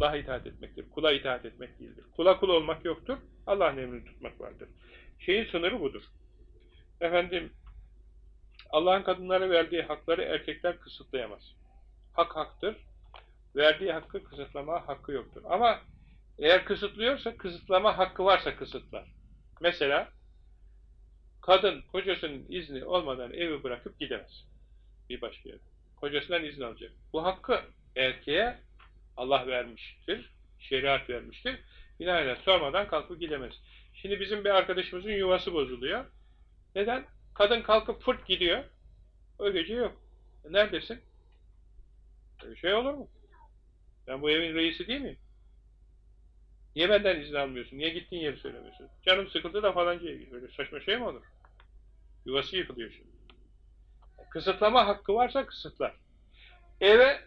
Allah'a itaat etmektir. Kula itaat etmek değildir. Kula kul olmak yoktur. Allah'ın emrini tutmak vardır. Şeyin sınırı budur. Efendim, Allah'ın kadınlara verdiği hakları erkekler kısıtlayamaz. Hak haktır. Verdiği hakkı kısıtlama hakkı yoktur. Ama eğer kısıtlıyorsa, kısıtlama hakkı varsa kısıtlar. Mesela, kadın kocasının izni olmadan evi bırakıp gidemez. Bir başka yere. Kocasından izin alacak. Bu hakkı erkeğe Allah vermiştir. Şeriat vermiştir. Binaenaleyh sormadan kalkıp gidemez. Şimdi bizim bir arkadaşımızın yuvası bozuluyor. Neden? Kadın kalkıp fırt gidiyor. O gece yok. E neredesin? Öyle şey olur mu? Ben bu evin reisi değil miyim? Niye benden izin almıyorsun? Niye gittiğin yeri söylemiyorsun? Canım sıkıldı da falancaya gidiyor. Böyle saçma şey mi olur? Yuvası yıkılıyor şimdi. Kısıtlama hakkı varsa kısıtlar. Eve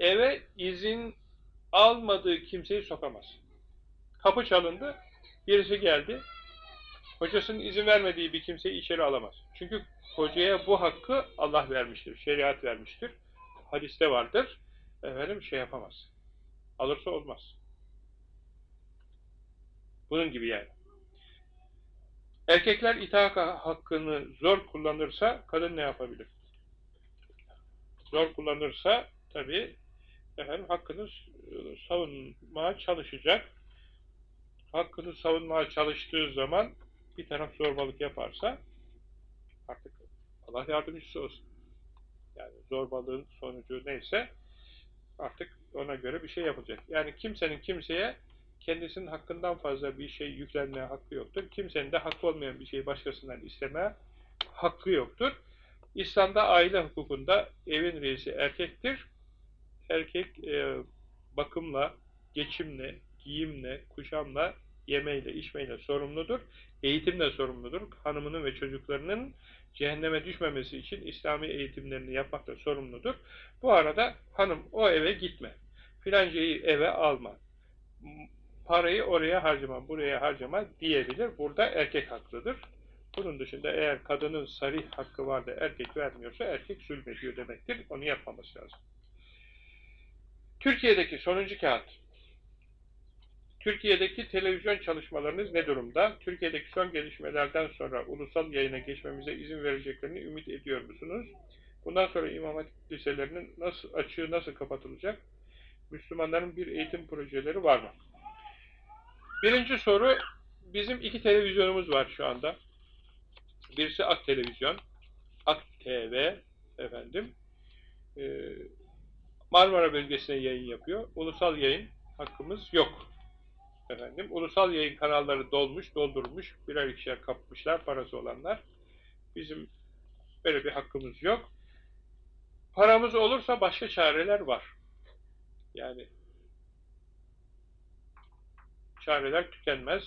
eve izin almadığı kimseyi sokamaz. Kapı çalındı, birisi geldi. Hocasının izin vermediği bir kimseyi içeri alamaz. Çünkü hocaya bu hakkı Allah vermiştir, şeriat vermiştir. Hadiste vardır. Efendim şey yapamaz. Alırsa olmaz. Bunun gibi yani. Erkekler itaat hakkını zor kullanırsa kadın ne yapabilir? Zor kullanırsa tabi efendim hakkını savunmaya çalışacak. Hakkını savunmaya çalıştığı zaman bir taraf zorbalık yaparsa artık Allah yardımcısı olsun. Yani zorbalığın sonucu neyse artık ona göre bir şey yapılacak. Yani kimsenin kimseye kendisinin hakkından fazla bir şey yüklenmeye hakkı yoktur. Kimsenin de hakkı olmayan bir şeyi başkasından istemeye hakkı yoktur. İslam'da aile hukukunda evin reisi erkektir. Erkek e, bakımla, geçimle, giyimle, kuşamla, yemeyle, içmeyle sorumludur. Eğitimle sorumludur. Hanımının ve çocuklarının cehenneme düşmemesi için İslami eğitimlerini yapmakla sorumludur. Bu arada hanım o eve gitme. Filancayı eve alma parayı oraya harcama, buraya harcama diyebilir. Burada erkek haklıdır. Bunun dışında eğer kadının sarih hakkı var da erkek vermiyorsa erkek zulmediyor demektir. Onu yapmaması lazım. Türkiye'deki sonuncu kağıt. Türkiye'deki televizyon çalışmalarınız ne durumda? Türkiye'deki son gelişmelerden sonra ulusal yayına geçmemize izin vereceklerini ümit ediyor musunuz? Bundan sonra İmam Hatip liselerinin nasıl açığı nasıl kapatılacak? Müslümanların bir eğitim projeleri var mı? Birinci soru, bizim iki televizyonumuz var şu anda. Birisi Ak Televizyon, Ak TV efendim. Ee, Marmara bölgesine yayın yapıyor. Ulusal yayın hakkımız yok. Efendim, ulusal yayın kanalları dolmuş, doldurmuş, birer ikişer kapmışlar, parası olanlar. Bizim böyle bir hakkımız yok. Paramız olursa başka çareler var. Yani çareler tükenmez.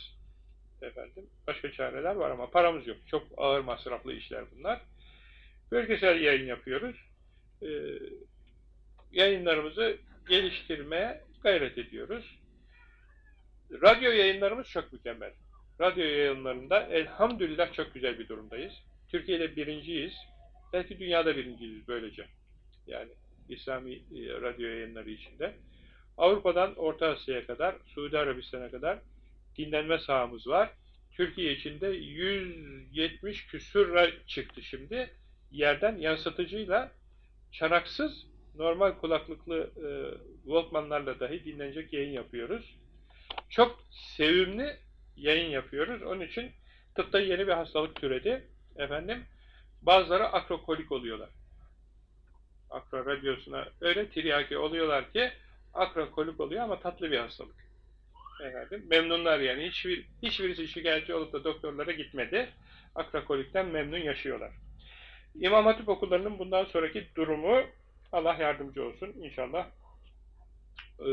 Efendim, başka çareler var ama paramız yok. Çok ağır masraflı işler bunlar. Bölgesel yayın yapıyoruz. Ee, yayınlarımızı geliştirmeye gayret ediyoruz. Radyo yayınlarımız çok mükemmel. Radyo yayınlarında elhamdülillah çok güzel bir durumdayız. Türkiye'de birinciyiz. Belki dünyada birinciyiz böylece. Yani İslami e, radyo yayınları içinde. Avrupa'dan Orta Asya'ya kadar, Suudi Arabistan'a kadar dinlenme sahamız var. Türkiye içinde 170 küsür çıktı şimdi. Yerden yansıtıcıyla çanaksız normal kulaklıklı e, Walkman'larla dahi dinlenecek yayın yapıyoruz. Çok sevimli yayın yapıyoruz. Onun için tıpta yeni bir hastalık türedi. Efendim, bazıları akrokolik oluyorlar. Akro radyosuna öyle tiryaki oluyorlar ki akrokolik oluyor ama tatlı bir hastalık. Efendim, memnunlar yani. Hiçbir, hiçbirisi şikayetçi olup da doktorlara gitmedi. Akrokolikten memnun yaşıyorlar. İmam Hatip okullarının bundan sonraki durumu Allah yardımcı olsun inşallah. Ee,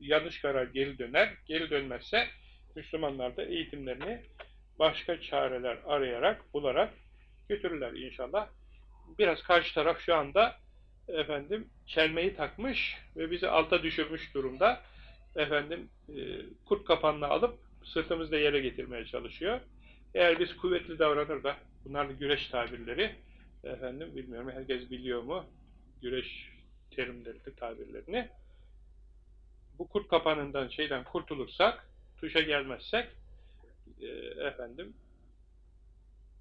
yanlış karar geri döner. Geri dönmezse Müslümanlar da eğitimlerini başka çareler arayarak, bularak götürürler inşallah. Biraz karşı taraf şu anda efendim çelmeyi takmış ve bizi alta düşürmüş durumda. Efendim e, kurt kapanını alıp sırtımızda yere getirmeye çalışıyor. Eğer biz kuvvetli davranır da bunlar da güreş tabirleri efendim bilmiyorum herkes biliyor mu güreş terimlerini, tabirlerini bu kurt kapanından şeyden kurtulursak, tuşa gelmezsek e, efendim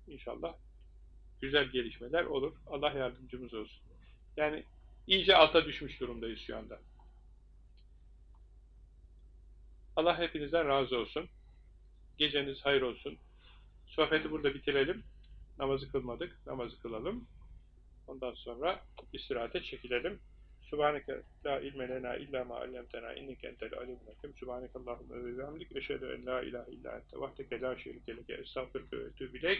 inşallah güzel gelişmeler olur. Allah yardımcımız olsun. Yani iyice alta düşmüş durumdayız şu anda. Allah hepinizden razı olsun. Geceniz hayır olsun. Sohbeti burada bitirelim. Namazı kılmadık. Namazı kılalım. Ondan sonra istirahate çekilelim. Subhaneke la ilme lena illa ma allamtena inneke entel alimul hakim. Subhanekallahumma ve bihamdik eşhedü en la ilahe illa ente vahdeke la şerike leke estağfiruke ve etûbü ileyk.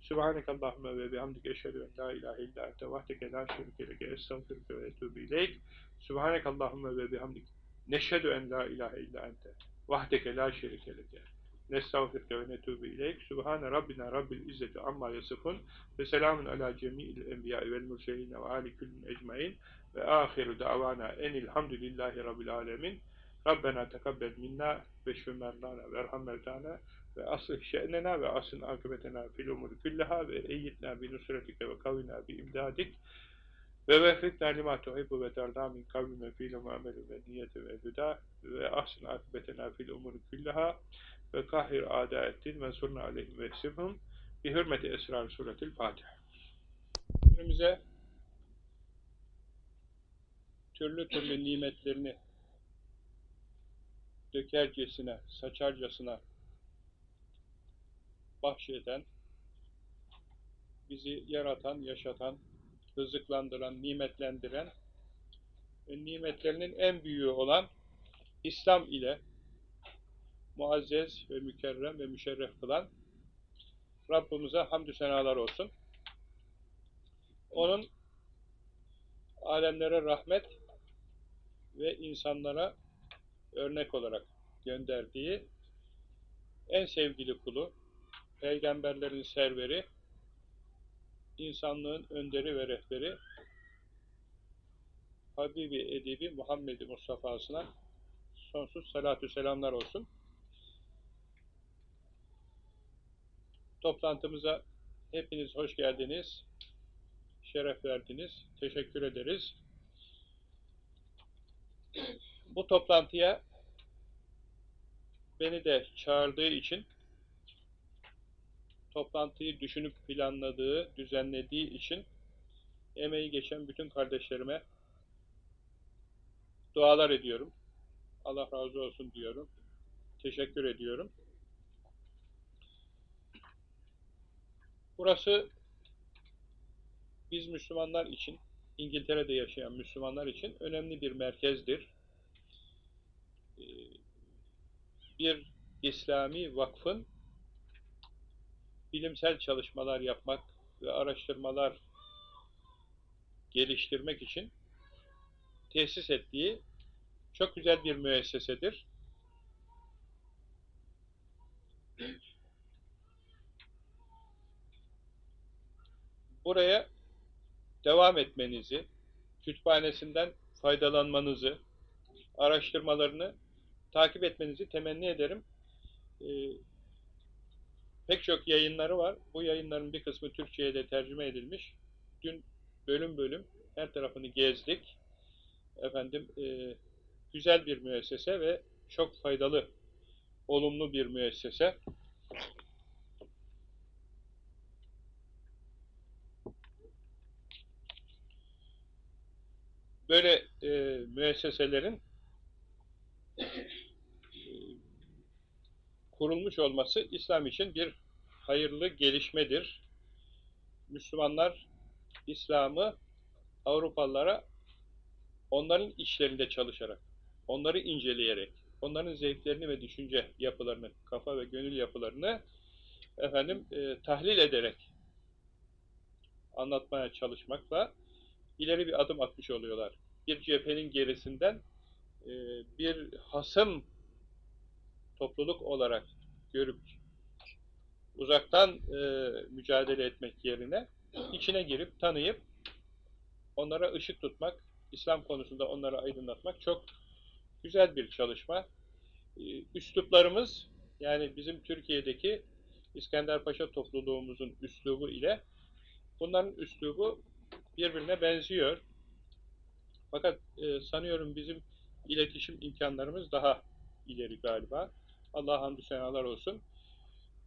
Subhanekallahumma ve bihamdik eşhedü en la ilahe illa ente vahdeke la şerike leke estağfiruke ve etûbü ileyk. Subhanekallahumma ve bihamdik neşhedü en la ilahe illa ente vahdeke la şerike leke. Nestağfirke ve netûbü ileyk. Sübhane Rabbina Rabbil İzzeti amma yasifun. Ve selamun ala cemi'il enbiya vel murseline ve ali küllün ecmain. Ve ahiru davana enilhamdülillahi Rabbil alemin. Rabbena tekabbel minna ve şümerlana ve erhamertana ve aslih şe'nena ve asın akıbetena fil umuri küllaha ve eyyidna bi nusretike ve kavina bi imdadik ve veffikna lima tuhibbu ve terda min kavli ve fiilu ve amelu ve niyeti ve hüda ve ahsin akıbetena fil umuri küllaha ve kahhir adaettin ve surna aleyhim ve sifhum bi hürmeti esrar suretil Fatiha. Önümüze türlü türlü nimetlerini dökercesine, saçarcasına bahşeden, bizi yaratan, yaşatan, rızıklandıran, nimetlendiren nimetlerinin en büyüğü olan İslam ile muazzez ve mükerrem ve müşerref kılan Rabbimize hamdü senalar olsun. Onun alemlere rahmet ve insanlara örnek olarak gönderdiği en sevgili kulu, peygamberlerin serveri, insanlığın önderi ve rehberi, Habibi Edibi Muhammed Mustafa'sına sonsuz salatü selamlar olsun. Toplantımıza hepiniz hoş geldiniz, şeref verdiniz, teşekkür ederiz. Bu toplantıya beni de çağırdığı için, toplantıyı düşünüp planladığı, düzenlediği için emeği geçen bütün kardeşlerime dualar ediyorum. Allah razı olsun diyorum. Teşekkür ediyorum. Burası biz Müslümanlar için, İngiltere'de yaşayan Müslümanlar için önemli bir merkezdir. Bir İslami vakfın bilimsel çalışmalar yapmak ve araştırmalar geliştirmek için tesis ettiği çok güzel bir müessesedir. Buraya devam etmenizi, kütüphanesinden faydalanmanızı, araştırmalarını takip etmenizi temenni ederim. Ee, pek çok yayınları var. Bu yayınların bir kısmı Türkçe'ye de tercüme edilmiş. Dün bölüm bölüm her tarafını gezdik. Efendim, e, güzel bir müessese ve çok faydalı, olumlu bir müessese. Böyle e, müesseselerin e, kurulmuş olması İslam için bir hayırlı gelişmedir. Müslümanlar İslam'ı Avrupalılara onların işlerinde çalışarak, onları inceleyerek, onların zevklerini ve düşünce yapılarını, kafa ve gönül yapılarını efendim e, tahlil ederek anlatmaya çalışmakla ileri bir adım atmış oluyorlar. Bir cephenin gerisinden e, bir hasım topluluk olarak görüp uzaktan e, mücadele etmek yerine içine girip tanıyıp onlara ışık tutmak, İslam konusunda onları aydınlatmak çok güzel bir çalışma. E, üsluplarımız yani bizim Türkiye'deki İskenderpaşa topluluğumuzun üslubu ile bunların üslubu birbirine benziyor. Fakat e, sanıyorum bizim iletişim imkanlarımız daha ileri galiba. Allah'a hamdü senalar olsun.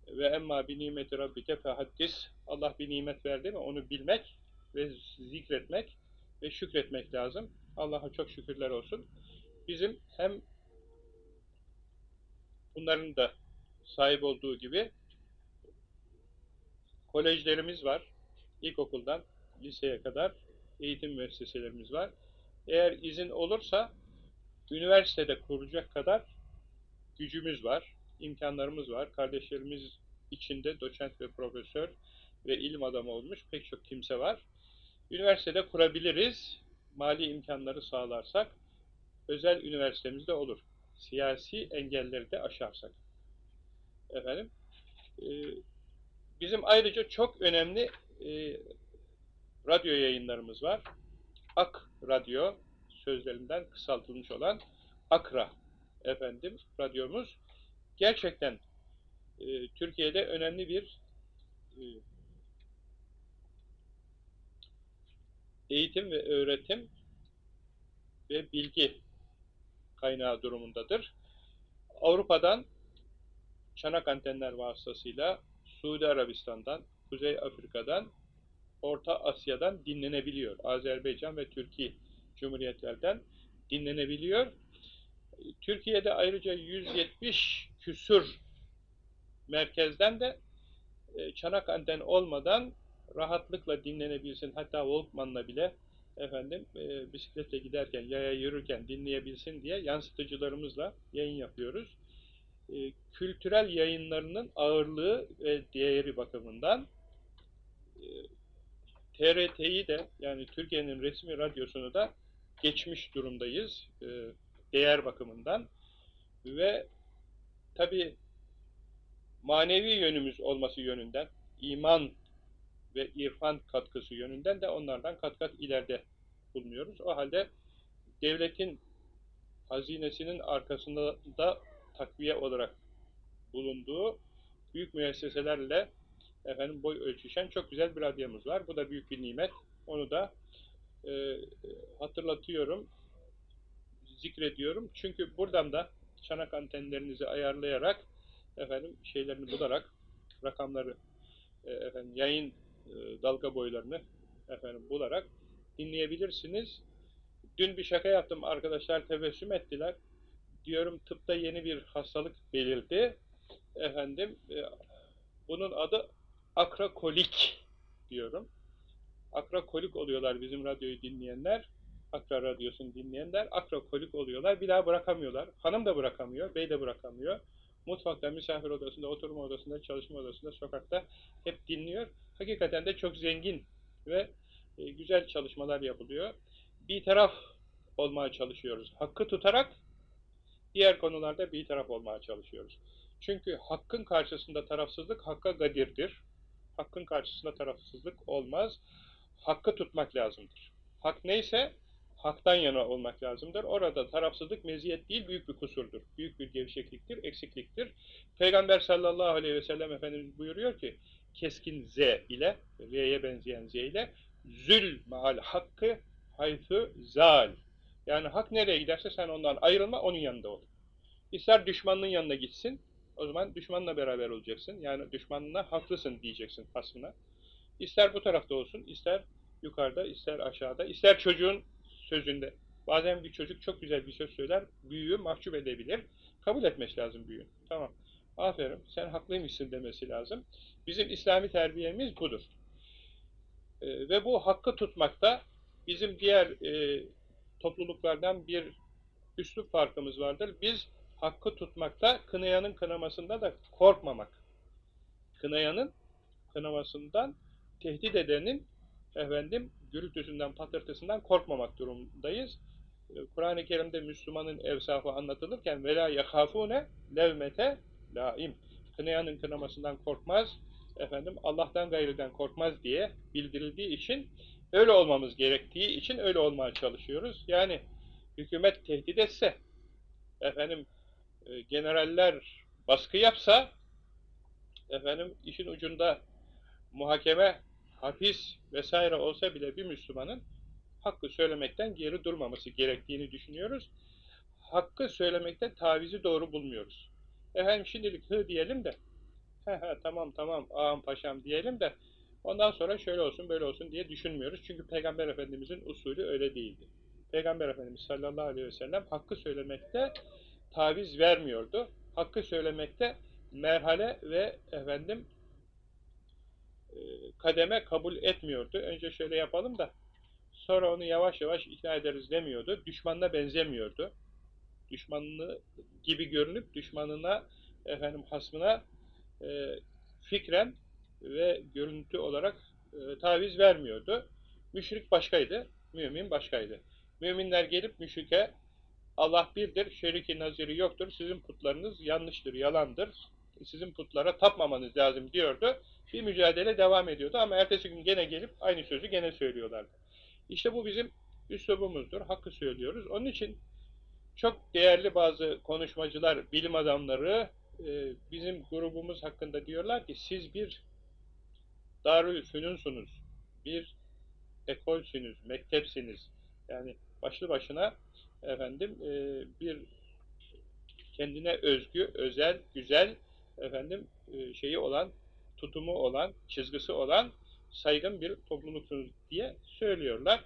Ve emma bi nimeti rabbike fehaddis. Allah bir nimet verdi mi onu bilmek ve zikretmek ve şükretmek lazım. Allah'a çok şükürler olsun. Bizim hem bunların da sahip olduğu gibi kolejlerimiz var. İlkokuldan liseye kadar eğitim müesseselerimiz var. Eğer izin olursa üniversitede kuracak kadar gücümüz var, imkanlarımız var. Kardeşlerimiz içinde doçent ve profesör ve ilim adamı olmuş pek çok kimse var. Üniversitede kurabiliriz, mali imkanları sağlarsak, özel üniversitemizde olur. Siyasi engelleri de aşarsak. Efendim, e, bizim ayrıca çok önemli e, radyo yayınlarımız var. Ak Radyo sözlerinden kısaltılmış olan Akra efendim radyomuz gerçekten e, Türkiye'de önemli bir e, eğitim ve öğretim ve bilgi kaynağı durumundadır. Avrupa'dan çanak antenler vasıtasıyla Suudi Arabistan'dan, Kuzey Afrika'dan, Orta Asya'dan dinlenebiliyor. Azerbaycan ve Türkiye Cumhuriyetlerden dinlenebiliyor. Türkiye'de ayrıca 170 küsur merkezden de e, çanak anten olmadan rahatlıkla dinlenebilsin. Hatta Walkman'la bile efendim e, bisikletle giderken, yaya yürürken dinleyebilsin diye yansıtıcılarımızla yayın yapıyoruz. E, kültürel yayınlarının ağırlığı ve değeri bakımından e, TRT'yi de yani Türkiye'nin resmi radyosunu da geçmiş durumdayız e, değer bakımından ve tabi manevi yönümüz olması yönünden iman ve irfan katkısı yönünden de onlardan kat kat ileride bulunuyoruz. O halde devletin hazinesinin arkasında da takviye olarak bulunduğu büyük müesseselerle efendim boy ölçüşen çok güzel bir radyomuz var. Bu da büyük bir nimet. Onu da e, hatırlatıyorum, zikrediyorum. Çünkü buradan da çanak antenlerinizi ayarlayarak efendim şeylerini bularak rakamları e, efendim yayın e, dalga boylarını efendim bularak dinleyebilirsiniz. Dün bir şaka yaptım. Arkadaşlar tebessüm ettiler. Diyorum tıpta yeni bir hastalık belirdi. Efendim e, bunun adı akrakolik diyorum. Akrakolik oluyorlar bizim radyoyu dinleyenler. Akra radyosunu dinleyenler akrakolik oluyorlar. Bir daha bırakamıyorlar. Hanım da bırakamıyor, bey de bırakamıyor. Mutfakta, misafir odasında, oturma odasında, çalışma odasında, sokakta hep dinliyor. Hakikaten de çok zengin ve e, güzel çalışmalar yapılıyor. Bir taraf olmaya çalışıyoruz. Hakkı tutarak diğer konularda bir taraf olmaya çalışıyoruz. Çünkü hakkın karşısında tarafsızlık hakka gadirdir. Hakkın karşısında tarafsızlık olmaz. Hakkı tutmak lazımdır. Hak neyse haktan yana olmak lazımdır. Orada tarafsızlık meziyet değil, büyük bir kusurdur. Büyük bir gevşekliktir, eksikliktir. Peygamber sallallahu aleyhi ve sellem Efendimiz buyuruyor ki, keskin Z ile, R'ye benzeyen Z ile, zül maal hakkı haythu zal. Yani hak nereye giderse sen ondan ayrılma, onun yanında ol. İster düşmanın yanına gitsin, o zaman düşmanla beraber olacaksın. Yani düşmanına haklısın diyeceksin hasmına. İster bu tarafta olsun, ister yukarıda, ister aşağıda, ister çocuğun sözünde. Bazen bir çocuk çok güzel bir söz söyler, büyüğü mahcup edebilir. Kabul etmesi lazım büyüğün. Tamam. Aferin, sen haklıymışsın demesi lazım. Bizim İslami terbiyemiz budur. E, ve bu hakkı tutmakta bizim diğer e, topluluklardan bir üslup farkımız vardır. Biz hakkı tutmakta, kınayanın kınamasında da korkmamak. Kınayanın kınamasından, tehdit edenin efendim gürültüsünden, patırtısından korkmamak durumundayız. Ee, Kur'an-ı Kerim'de Müslümanın evsafı anlatılırken vela yehafune levmete laim. Kınayanın kınamasından korkmaz, efendim Allah'tan gayriden korkmaz diye bildirildiği için öyle olmamız gerektiği için öyle olmaya çalışıyoruz. Yani hükümet tehdit etse efendim e, generaller baskı yapsa efendim işin ucunda muhakeme, hapis vesaire olsa bile bir Müslümanın hakkı söylemekten geri durmaması gerektiğini düşünüyoruz. hakkı söylemekte tavizi doğru bulmuyoruz. Efendim şimdilik hı diyelim de tamam tamam ağam paşam diyelim de ondan sonra şöyle olsun böyle olsun diye düşünmüyoruz. Çünkü Peygamber Efendimizin usulü öyle değildi. Peygamber Efendimiz sallallahu aleyhi ve sellem hakkı söylemekte taviz vermiyordu. Hakkı söylemekte merhale ve efendim e, kademe kabul etmiyordu. Önce şöyle yapalım da sonra onu yavaş yavaş ikna ederiz demiyordu. Düşmanına benzemiyordu. Düşmanını gibi görünüp düşmanına efendim hasmına e, fikren ve görüntü olarak e, taviz vermiyordu. Müşrik başkaydı, mümin başkaydı. Müminler gelip müşrike Allah birdir, şeriki naziri yoktur, sizin putlarınız yanlıştır, yalandır, sizin putlara tapmamanız lazım diyordu. Bir mücadele devam ediyordu ama ertesi gün gene gelip aynı sözü gene söylüyorlardı. İşte bu bizim üslubumuzdur, hakkı söylüyoruz. Onun için çok değerli bazı konuşmacılar, bilim adamları e, bizim grubumuz hakkında diyorlar ki siz bir darül fünunsunuz, bir ekolsünüz, mektepsiniz. Yani başlı başına efendim e, bir kendine özgü, özel, güzel efendim e, şeyi olan, tutumu olan, çizgisi olan saygın bir topluluksunuz diye söylüyorlar.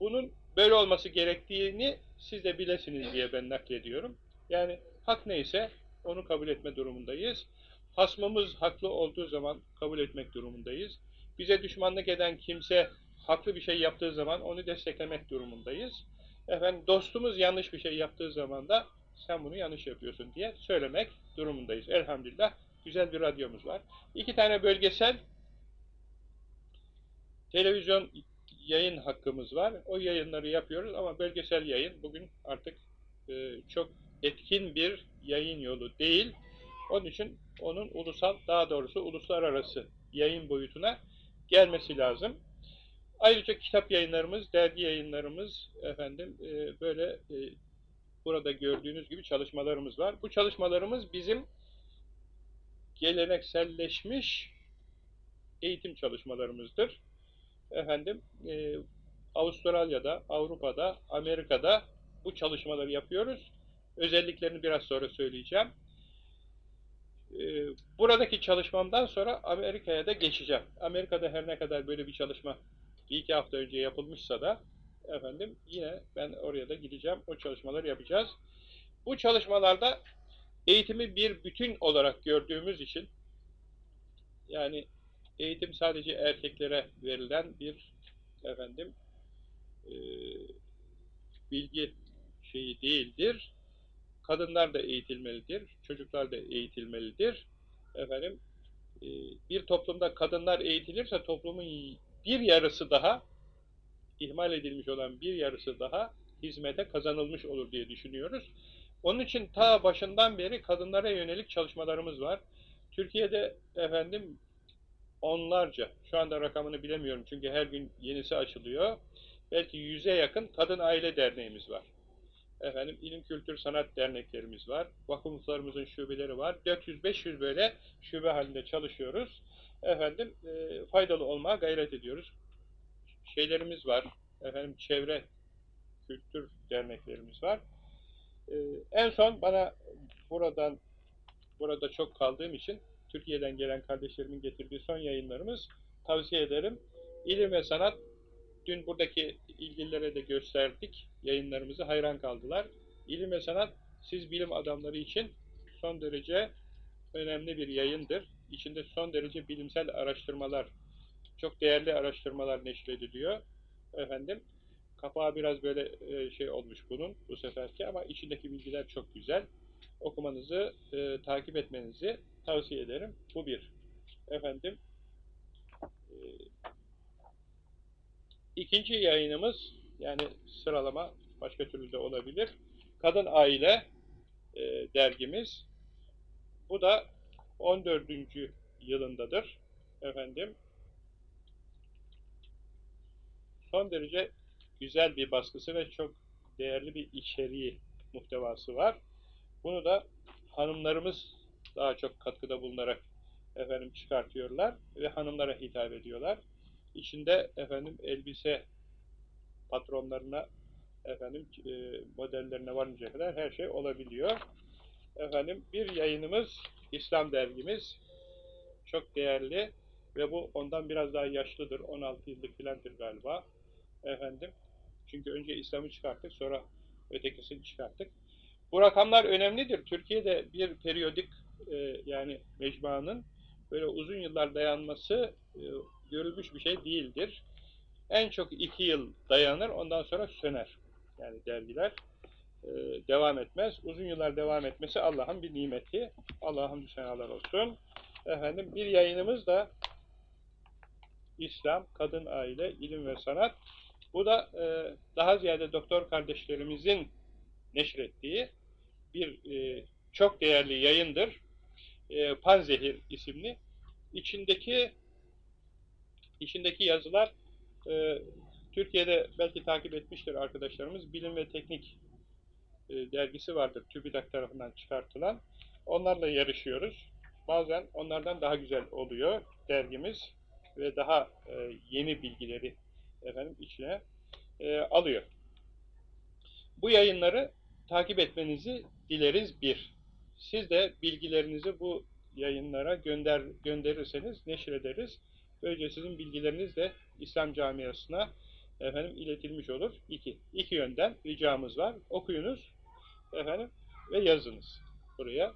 Bunun böyle olması gerektiğini siz de bilesiniz diye ben naklediyorum. Yani hak neyse onu kabul etme durumundayız. Hasmımız haklı olduğu zaman kabul etmek durumundayız. Bize düşmanlık eden kimse haklı bir şey yaptığı zaman onu desteklemek durumundayız. Efendim dostumuz yanlış bir şey yaptığı zaman da sen bunu yanlış yapıyorsun diye söylemek durumundayız. Elhamdülillah güzel bir radyomuz var. İki tane bölgesel televizyon yayın hakkımız var. O yayınları yapıyoruz ama bölgesel yayın bugün artık e, çok etkin bir yayın yolu değil. Onun için onun ulusal, daha doğrusu uluslararası yayın boyutuna gelmesi lazım. Ayrıca kitap yayınlarımız, dergi yayınlarımız, efendim e, böyle e, burada gördüğünüz gibi çalışmalarımız var. Bu çalışmalarımız bizim gelenekselleşmiş eğitim çalışmalarımızdır. Efendim, e, Avustralya'da, Avrupa'da, Amerika'da bu çalışmaları yapıyoruz. Özelliklerini biraz sonra söyleyeceğim. E, buradaki çalışmamdan sonra Amerika'ya da geçeceğim. Amerika'da her ne kadar böyle bir çalışma bir iki hafta önce yapılmışsa da efendim yine ben oraya da gideceğim. O çalışmaları yapacağız. Bu çalışmalarda eğitimi bir bütün olarak gördüğümüz için yani eğitim sadece erkeklere verilen bir efendim e, bilgi şeyi değildir. Kadınlar da eğitilmelidir, çocuklar da eğitilmelidir. Efendim e, bir toplumda kadınlar eğitilirse toplumun bir yarısı daha ihmal edilmiş olan bir yarısı daha hizmete kazanılmış olur diye düşünüyoruz. Onun için ta başından beri kadınlara yönelik çalışmalarımız var. Türkiye'de efendim onlarca, şu anda rakamını bilemiyorum çünkü her gün yenisi açılıyor. Belki yüze yakın kadın aile derneğimiz var. Efendim ilim kültür sanat derneklerimiz var. Vakıflarımızın şubeleri var. 400-500 böyle şube halinde çalışıyoruz. Efendim e, faydalı olmaya gayret ediyoruz. Şeylerimiz var. Efendim çevre kültür derneklerimiz var. E, en son bana buradan burada çok kaldığım için Türkiye'den gelen kardeşlerimin getirdiği son yayınlarımız tavsiye ederim. İlim ve sanat dün buradaki ilgililere de gösterdik. Yayınlarımızı hayran kaldılar. İlim ve sanat siz bilim adamları için son derece önemli bir yayındır. İçinde son derece bilimsel araştırmalar, çok değerli araştırmalar neşrediliyor. Efendim, kapağı biraz böyle e, şey olmuş bunun bu seferki ama içindeki bilgiler çok güzel. Okumanızı, e, takip etmenizi tavsiye ederim. Bu bir. Efendim, e, ikinci yayınımız, yani sıralama başka türlü de olabilir. Kadın Aile e, dergimiz. Bu da 14. yılındadır. Efendim, son derece güzel bir baskısı ve çok değerli bir içeriği, muhtevası var. Bunu da hanımlarımız daha çok katkıda bulunarak efendim çıkartıyorlar ve hanımlara hitap ediyorlar. İçinde efendim elbise patronlarına Efendim e, modellerine varıncaya kadar her şey olabiliyor. Efendim bir yayınımız İslam dergimiz çok değerli ve bu ondan biraz daha yaşlıdır. 16 yıllık filandır galiba. Efendim çünkü önce İslam'ı çıkarttık sonra ötekisini çıkarttık. Bu rakamlar önemlidir. Türkiye'de bir periyodik e, yani mecmuanın böyle uzun yıllar dayanması e, görülmüş bir şey değildir. En çok iki yıl dayanır, ondan sonra söner. Yani dergiler devam etmez. Uzun yıllar devam etmesi Allah'ın bir nimeti. Allah'ın senalar olsun. Efendim bir yayınımız da İslam, Kadın Aile, İlim ve Sanat. Bu da e, daha ziyade doktor kardeşlerimizin neşrettiği bir e, çok değerli yayındır. E, Panzehir isimli. İçindeki içindeki yazılar e, Türkiye'de belki takip etmiştir arkadaşlarımız. Bilim ve Teknik e, dergisi vardır. TÜBİTAK tarafından çıkartılan. Onlarla yarışıyoruz. Bazen onlardan daha güzel oluyor dergimiz ve daha e, yeni bilgileri efendim içine e, alıyor. Bu yayınları takip etmenizi dileriz bir. Siz de bilgilerinizi bu yayınlara gönder gönderirseniz neşrederiz. Böylece sizin bilgileriniz de İslam camiasına efendim iletilmiş olur. İki. İki yönden ricamız var. Okuyunuz efendim ve yazınız buraya.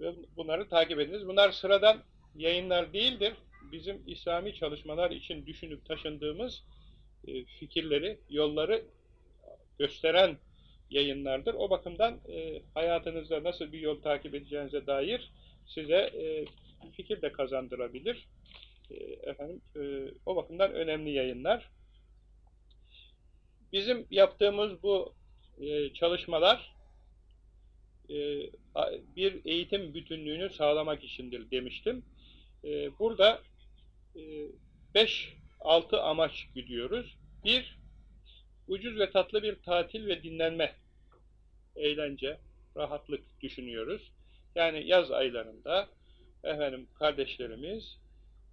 Ve bunları takip ediniz. Bunlar sıradan yayınlar değildir. Bizim İslami çalışmalar için düşünüp taşındığımız e, fikirleri, yolları gösteren yayınlardır. O bakımdan e, hayatınızda nasıl bir yol takip edeceğinize dair size e, fikir de kazandırabilir. Efendim, o bakımdan önemli yayınlar. Bizim yaptığımız bu çalışmalar bir eğitim bütünlüğünü sağlamak içindir demiştim. E, burada 5-6 e, amaç gidiyoruz. Bir, ucuz ve tatlı bir tatil ve dinlenme, eğlence, rahatlık düşünüyoruz. Yani yaz aylarında efendim kardeşlerimiz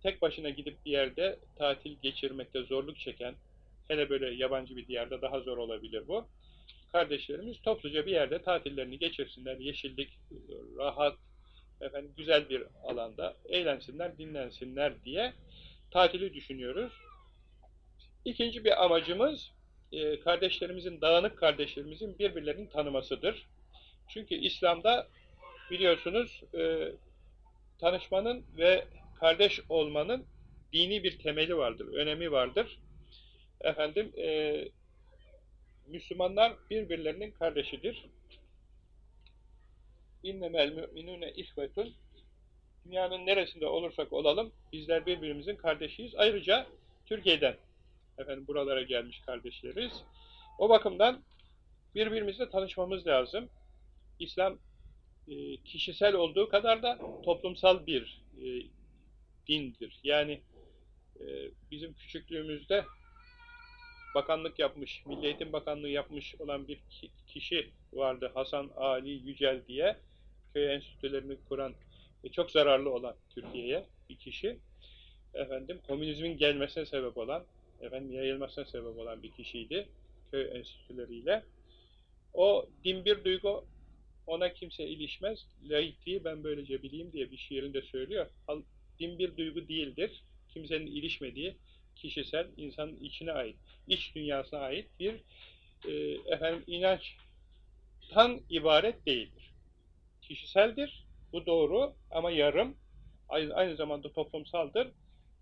tek başına gidip bir yerde tatil geçirmekte zorluk çeken, hele böyle yabancı bir diyarda daha zor olabilir bu. Kardeşlerimiz topluca bir yerde tatillerini geçirsinler, yeşillik, rahat, efendim güzel bir alanda eğlensinler, dinlensinler diye tatili düşünüyoruz. İkinci bir amacımız e, kardeşlerimizin, dağınık kardeşlerimizin birbirlerini tanımasıdır. Çünkü İslam'da biliyorsunuz e, tanışmanın ve kardeş olmanın dini bir temeli vardır, önemi vardır. Efendim, e, Müslümanlar birbirlerinin kardeşidir. İnnemel müminune ihvetun Dünyanın neresinde olursak olalım bizler birbirimizin kardeşiyiz. Ayrıca Türkiye'den efendim buralara gelmiş kardeşleriz. O bakımdan birbirimizle tanışmamız lazım. İslam e, kişisel olduğu kadar da toplumsal bir e, dindir. Yani e, bizim küçüklüğümüzde bakanlık yapmış, Milli Eğitim Bakanlığı yapmış olan bir kişi vardı. Hasan Ali Yücel diye köy enstitülerini kuran ve çok zararlı olan Türkiye'ye bir kişi. Efendim komünizmin gelmesine sebep olan, efendim yayılmasına sebep olan bir kişiydi köy enstitüleriyle. O din bir duygu ona kimse ilişmez. Laikliği ben böylece bileyim diye bir şiirinde söylüyor. Din bir duygu değildir. Kimsenin ilişmediği kişisel, insanın içine ait, iç dünyasına ait bir e, efendim inançtan ibaret değildir. Kişiseldir. Bu doğru ama yarım. Aynı, aynı zamanda toplumsaldır.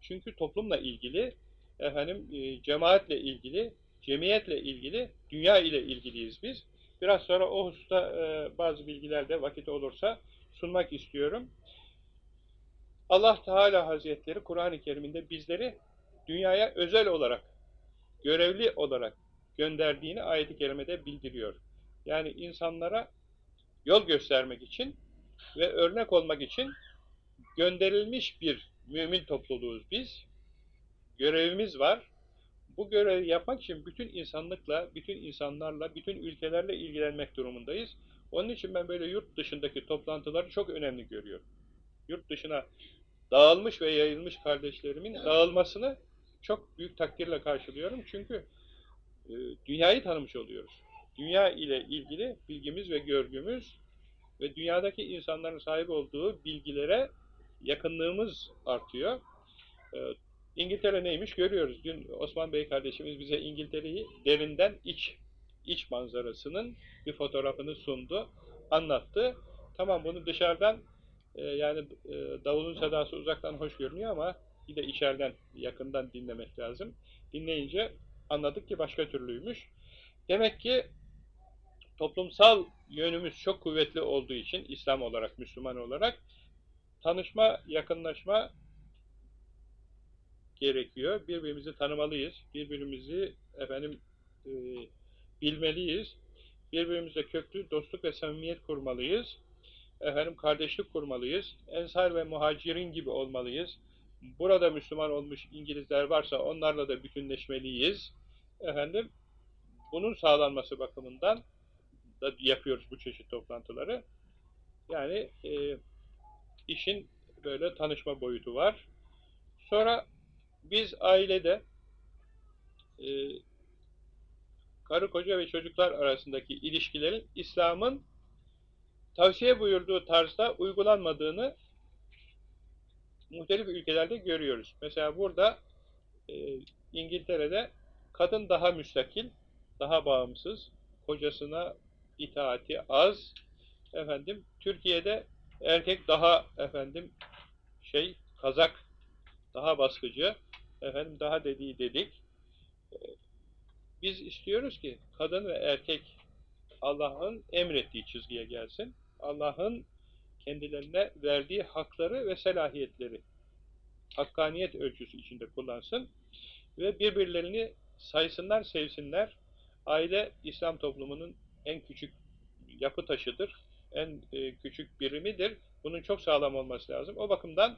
Çünkü toplumla ilgili, efendim e, cemaatle ilgili, cemiyetle ilgili, dünya ile ilgiliyiz biz. Biraz sonra o hususta e, bazı bilgilerde vakit olursa sunmak istiyorum. Allah Teala Hazretleri Kur'an-ı Kerim'inde bizleri dünyaya özel olarak, görevli olarak gönderdiğini ayet-i kerimede bildiriyor. Yani insanlara yol göstermek için ve örnek olmak için gönderilmiş bir mümin topluluğuz biz. Görevimiz var. Bu görevi yapmak için bütün insanlıkla, bütün insanlarla, bütün ülkelerle ilgilenmek durumundayız. Onun için ben böyle yurt dışındaki toplantıları çok önemli görüyorum. Yurt dışına dağılmış ve yayılmış kardeşlerimin dağılmasını çok büyük takdirle karşılıyorum. Çünkü e, dünyayı tanımış oluyoruz. dünya ile ilgili bilgimiz ve görgümüz ve dünyadaki insanların sahip olduğu bilgilere yakınlığımız artıyor. Ee, İngiltere neymiş görüyoruz. Dün Osman Bey kardeşimiz bize İngiltere'yi derinden iç iç manzarasının bir fotoğrafını sundu, anlattı. Tamam bunu dışarıdan e, yani e, davulun sedası uzaktan hoş görünüyor ama bir de içeriden, yakından dinlemek lazım. Dinleyince anladık ki başka türlüymüş. Demek ki toplumsal yönümüz çok kuvvetli olduğu için İslam olarak, Müslüman olarak tanışma, yakınlaşma gerekiyor. Birbirimizi tanımalıyız. Birbirimizi efendim e, bilmeliyiz. Birbirimizle köklü dostluk ve samimiyet kurmalıyız. Efendim kardeşlik kurmalıyız. Ensar ve muhacirin gibi olmalıyız. Burada Müslüman olmuş İngilizler varsa onlarla da bütünleşmeliyiz. Efendim bunun sağlanması bakımından da yapıyoruz bu çeşit toplantıları. Yani e, işin böyle tanışma boyutu var. Sonra biz ailede e, karı koca ve çocuklar arasındaki ilişkilerin İslam'ın tavsiye buyurduğu tarzda uygulanmadığını muhtelif ülkelerde görüyoruz. Mesela burada e, İngiltere'de kadın daha müstakil, daha bağımsız, kocasına itaati az. Efendim Türkiye'de erkek daha efendim şey kazak, daha baskıcı, efendim daha dediği dedik. Biz istiyoruz ki kadın ve erkek Allah'ın emrettiği çizgiye gelsin. Allah'ın kendilerine verdiği hakları ve selahiyetleri hakkaniyet ölçüsü içinde kullansın ve birbirlerini saysınlar, sevsinler. Aile İslam toplumunun en küçük yapı taşıdır, en e, küçük birimidir. Bunun çok sağlam olması lazım. O bakımdan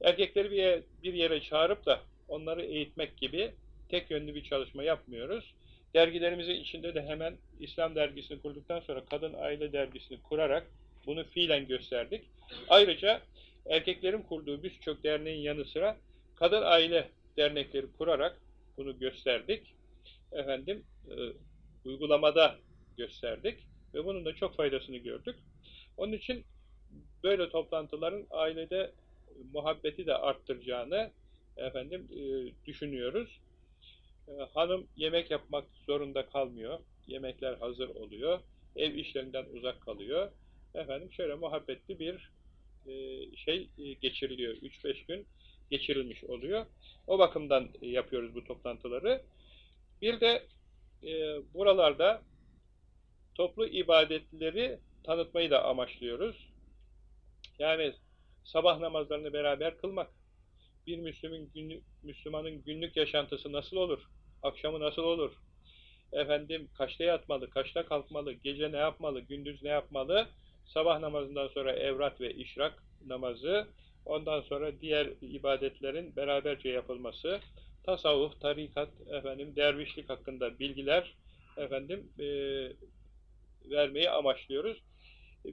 erkekleri bir yere, bir yere çağırıp da onları eğitmek gibi tek yönlü bir çalışma yapmıyoruz. Dergilerimizin içinde de hemen İslam dergisini kurduktan sonra Kadın Aile dergisini kurarak bunu fiilen gösterdik. Ayrıca erkeklerin kurduğu birçok derneğin yanı sıra kadın aile dernekleri kurarak bunu gösterdik. Efendim e, uygulamada gösterdik ve bunun da çok faydasını gördük. Onun için böyle toplantıların ailede muhabbeti de arttıracağını efendim e, düşünüyoruz. E, hanım yemek yapmak zorunda kalmıyor. Yemekler hazır oluyor. Ev işlerinden uzak kalıyor. Efendim şöyle muhabbetli bir e, şey e, geçiriliyor. 3-5 gün geçirilmiş oluyor. O bakımdan e, yapıyoruz bu toplantıları. Bir de buralarda toplu ibadetleri tanıtmayı da amaçlıyoruz. Yani sabah namazlarını beraber kılmak, bir Müslümanın günlük, Müslümanın günlük yaşantısı nasıl olur, akşamı nasıl olur, efendim kaçta yatmalı, kaçta kalkmalı, gece ne yapmalı, gündüz ne yapmalı, sabah namazından sonra evrat ve işrak namazı, ondan sonra diğer ibadetlerin beraberce yapılması, tasavvuf, tarikat, efendim dervişlik hakkında bilgiler efendim e, vermeyi amaçlıyoruz.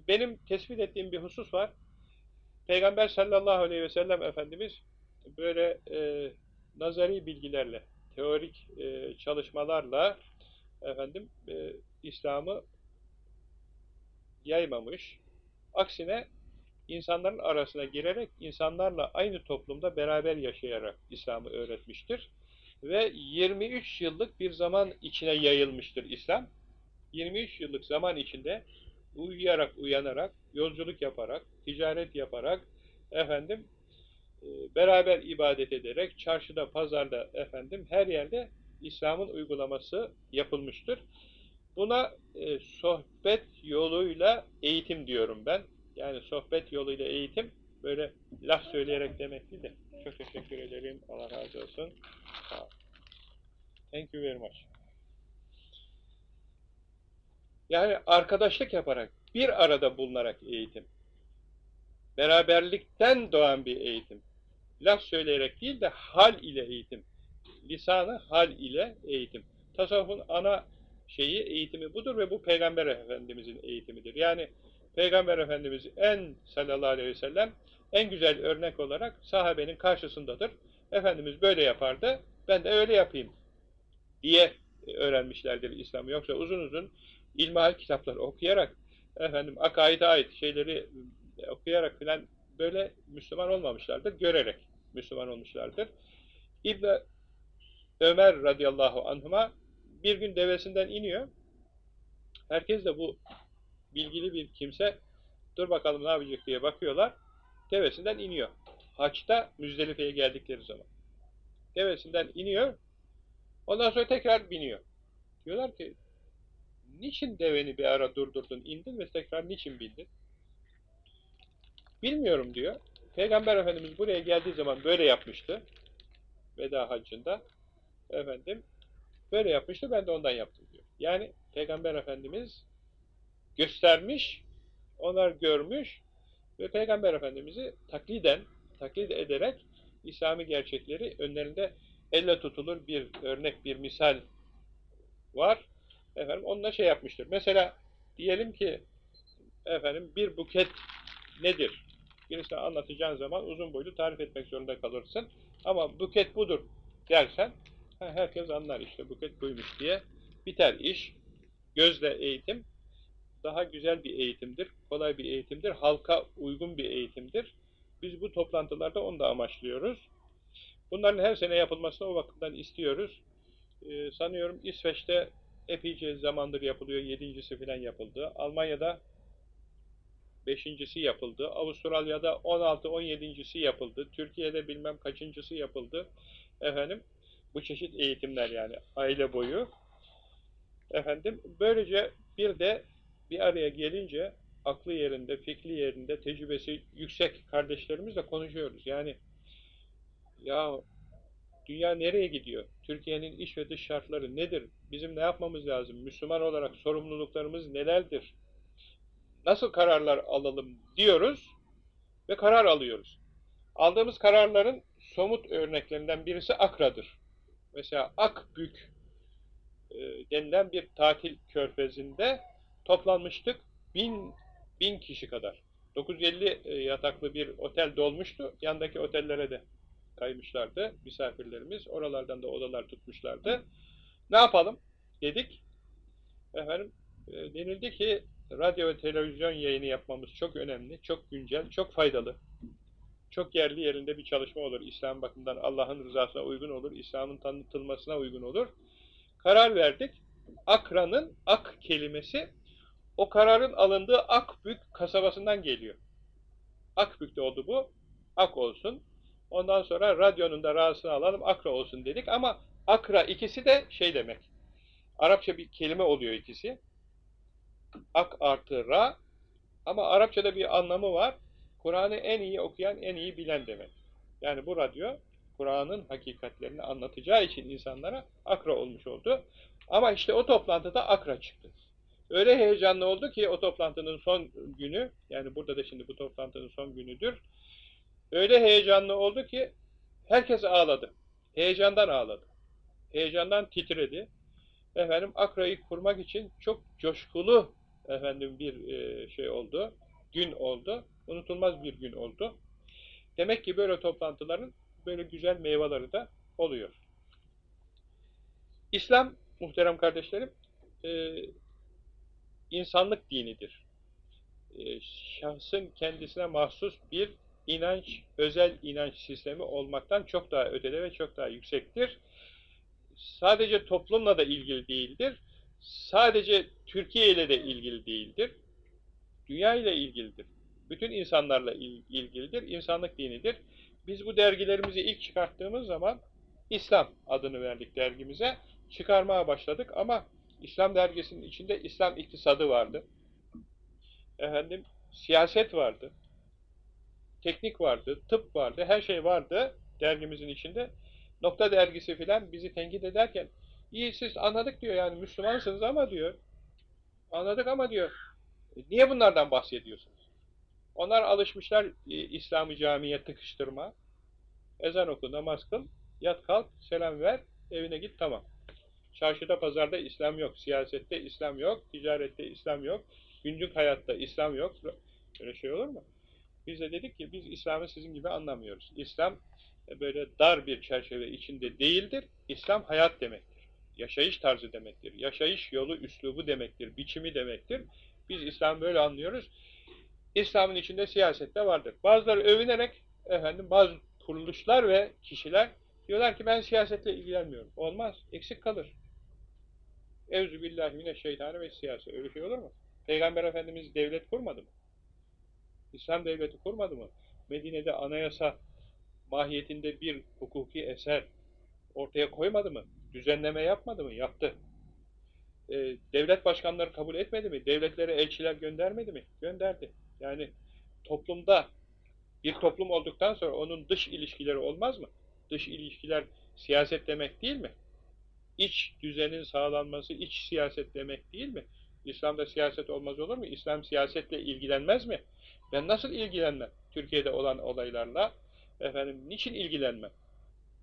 Benim tespit ettiğim bir husus var. Peygamber sallallahu aleyhi ve sellem Efendimiz böyle e, nazari bilgilerle, teorik e, çalışmalarla efendim e, İslam'ı yaymamış. Aksine insanların arasına girerek insanlarla aynı toplumda beraber yaşayarak İslam'ı öğretmiştir. Ve 23 yıllık bir zaman içine yayılmıştır İslam. 23 yıllık zaman içinde uyuyarak, uyanarak, yolculuk yaparak, ticaret yaparak, efendim, e, beraber ibadet ederek, çarşıda, pazarda, efendim, her yerde İslam'ın uygulaması yapılmıştır. Buna e, sohbet yoluyla eğitim diyorum ben. Yani sohbet yoluyla eğitim, böyle laf söyleyerek demek değil de. Çok teşekkür ederim. Allah razı olsun. Thank you very much. Yani arkadaşlık yaparak, bir arada bulunarak eğitim. Beraberlikten doğan bir eğitim. Laf söyleyerek değil de hal ile eğitim. Lisanı hal ile eğitim. Tasavvufun ana şeyi, eğitimi budur ve bu Peygamber Efendimizin eğitimidir. Yani Peygamber Efendimiz en sallallahu aleyhi ve sellem en güzel örnek olarak sahabenin karşısındadır. Efendimiz böyle yapardı, ben de öyle yapayım diye öğrenmişlerdir İslam'ı. Yoksa uzun uzun ilmihal kitapları okuyarak, efendim akaide ait şeyleri okuyarak filan böyle Müslüman olmamışlardır, görerek Müslüman olmuşlardır. İbn Ömer radıyallahu anhuma bir gün devesinden iniyor. Herkes de bu bilgili bir kimse dur bakalım ne yapacak diye bakıyorlar. Devesinden iniyor. Haçta Müzdelife'ye geldikleri zaman. Devesinden iniyor. Ondan sonra tekrar biniyor. Diyorlar ki niçin deveni bir ara durdurdun, indin ve tekrar niçin bindin? Bilmiyorum diyor. Peygamber Efendimiz buraya geldiği zaman böyle yapmıştı. Veda haccında. Efendim böyle yapmıştı ben de ondan yaptım diyor. Yani Peygamber Efendimiz göstermiş, onlar görmüş ve Peygamber Efendimiz'i takliden, taklit ederek İslami gerçekleri önlerinde elle tutulur bir örnek, bir misal var. Efendim onunla şey yapmıştır. Mesela diyelim ki efendim bir buket nedir? Birisine anlatacağın zaman uzun boylu tarif etmek zorunda kalırsın. Ama buket budur dersen herkes anlar işte buket buymuş diye biter iş. Gözle eğitim daha güzel bir eğitimdir, kolay bir eğitimdir, halka uygun bir eğitimdir. Biz bu toplantılarda onu da amaçlıyoruz. Bunların her sene yapılmasını o vakıftan istiyoruz. Ee, sanıyorum İsveç'te epeyce zamandır yapılıyor, yedincisi falan yapıldı. Almanya'da beşincisi yapıldı. Avustralya'da 16-17.si yapıldı. Türkiye'de bilmem kaçıncısı yapıldı. Efendim, bu çeşit eğitimler yani aile boyu. Efendim, böylece bir de bir araya gelince aklı yerinde, fikri yerinde, tecrübesi yüksek kardeşlerimizle konuşuyoruz. Yani ya dünya nereye gidiyor? Türkiye'nin iç ve dış şartları nedir? Bizim ne yapmamız lazım? Müslüman olarak sorumluluklarımız nelerdir? Nasıl kararlar alalım diyoruz ve karar alıyoruz. Aldığımız kararların somut örneklerinden birisi Akra'dır. Mesela Akbük e, denilen bir tatil körfezinde toplanmıştık. Bin, bin kişi kadar. 950 e, yataklı bir otel dolmuştu. Yandaki otellere de kaymışlardı misafirlerimiz. Oralardan da odalar tutmuşlardı. Ne yapalım dedik. Efendim e, denildi ki radyo ve televizyon yayını yapmamız çok önemli, çok güncel, çok faydalı. Çok yerli yerinde bir çalışma olur. İslam bakımından Allah'ın rızasına uygun olur. İslam'ın tanıtılmasına uygun olur. Karar verdik. Akra'nın ak kelimesi o kararın alındığı Akbük kasabasından geliyor. Akbük'te oldu bu. Ak olsun. Ondan sonra radyonun da razısını alalım. Akra olsun dedik ama Akra ikisi de şey demek. Arapça bir kelime oluyor ikisi. Ak artı ra ama Arapçada bir anlamı var. Kur'an'ı en iyi okuyan, en iyi bilen demek. Yani bu radyo Kur'an'ın hakikatlerini anlatacağı için insanlara akra olmuş oldu. Ama işte o toplantıda akra çıktı. Öyle heyecanlı oldu ki o toplantının son günü, yani burada da şimdi bu toplantının son günüdür. Öyle heyecanlı oldu ki herkes ağladı. Heyecandan ağladı. Heyecandan titredi. Efendim Akra'yı kurmak için çok coşkulu efendim bir e, şey oldu. Gün oldu. Unutulmaz bir gün oldu. Demek ki böyle toplantıların böyle güzel meyveleri de oluyor. İslam muhterem kardeşlerim e, insanlık dinidir. E, şahsın kendisine mahsus bir inanç, özel inanç sistemi olmaktan çok daha ötede ve çok daha yüksektir. Sadece toplumla da ilgili değildir. Sadece Türkiye ile de ilgili değildir. Dünya ile ilgilidir. Bütün insanlarla ilgilidir. İnsanlık dinidir. Biz bu dergilerimizi ilk çıkarttığımız zaman İslam adını verdik dergimize. Çıkarmaya başladık ama İslam dergisinin içinde İslam iktisadı vardı. Efendim, siyaset vardı. Teknik vardı, tıp vardı, her şey vardı dergimizin içinde. Nokta dergisi filan bizi tenkit ederken iyi siz anladık diyor yani Müslümansınız ama diyor anladık ama diyor niye bunlardan bahsediyorsunuz? Onlar alışmışlar e, İslam'ı camiye tıkıştırma. Ezan oku, namaz kıl, yat kalk, selam ver, evine git tamam. Çarşıda, pazarda İslam yok, siyasette İslam yok, ticarette İslam yok, günlük hayatta İslam yok. Böyle şey olur mu? Biz de dedik ki biz İslam'ı sizin gibi anlamıyoruz. İslam e, böyle dar bir çerçeve içinde değildir. İslam hayat demektir. yaşayış tarzı demektir. Yaşayış yolu, üslubu demektir, biçimi demektir. Biz İslam böyle anlıyoruz. İslam'ın içinde siyaset de vardır. Bazıları övünerek efendim bazı kuruluşlar ve kişiler diyorlar ki ben siyasetle ilgilenmiyorum. Olmaz. Eksik kalır. Evzu billahi mineşşeytanı ve siyaset. Öyle şey olur mu? Peygamber Efendimiz devlet kurmadı mı? İslam devleti kurmadı mı? Medine'de anayasa mahiyetinde bir hukuki eser ortaya koymadı mı? Düzenleme yapmadı mı? Yaptı. Ee, devlet başkanları kabul etmedi mi? Devletlere elçiler göndermedi mi? Gönderdi. Yani toplumda bir toplum olduktan sonra onun dış ilişkileri olmaz mı? Dış ilişkiler siyaset demek değil mi? İç düzenin sağlanması iç siyaset demek değil mi? İslam'da siyaset olmaz olur mu? İslam siyasetle ilgilenmez mi? Ben nasıl ilgilenmem? Türkiye'de olan olaylarla efendim niçin ilgilenmem?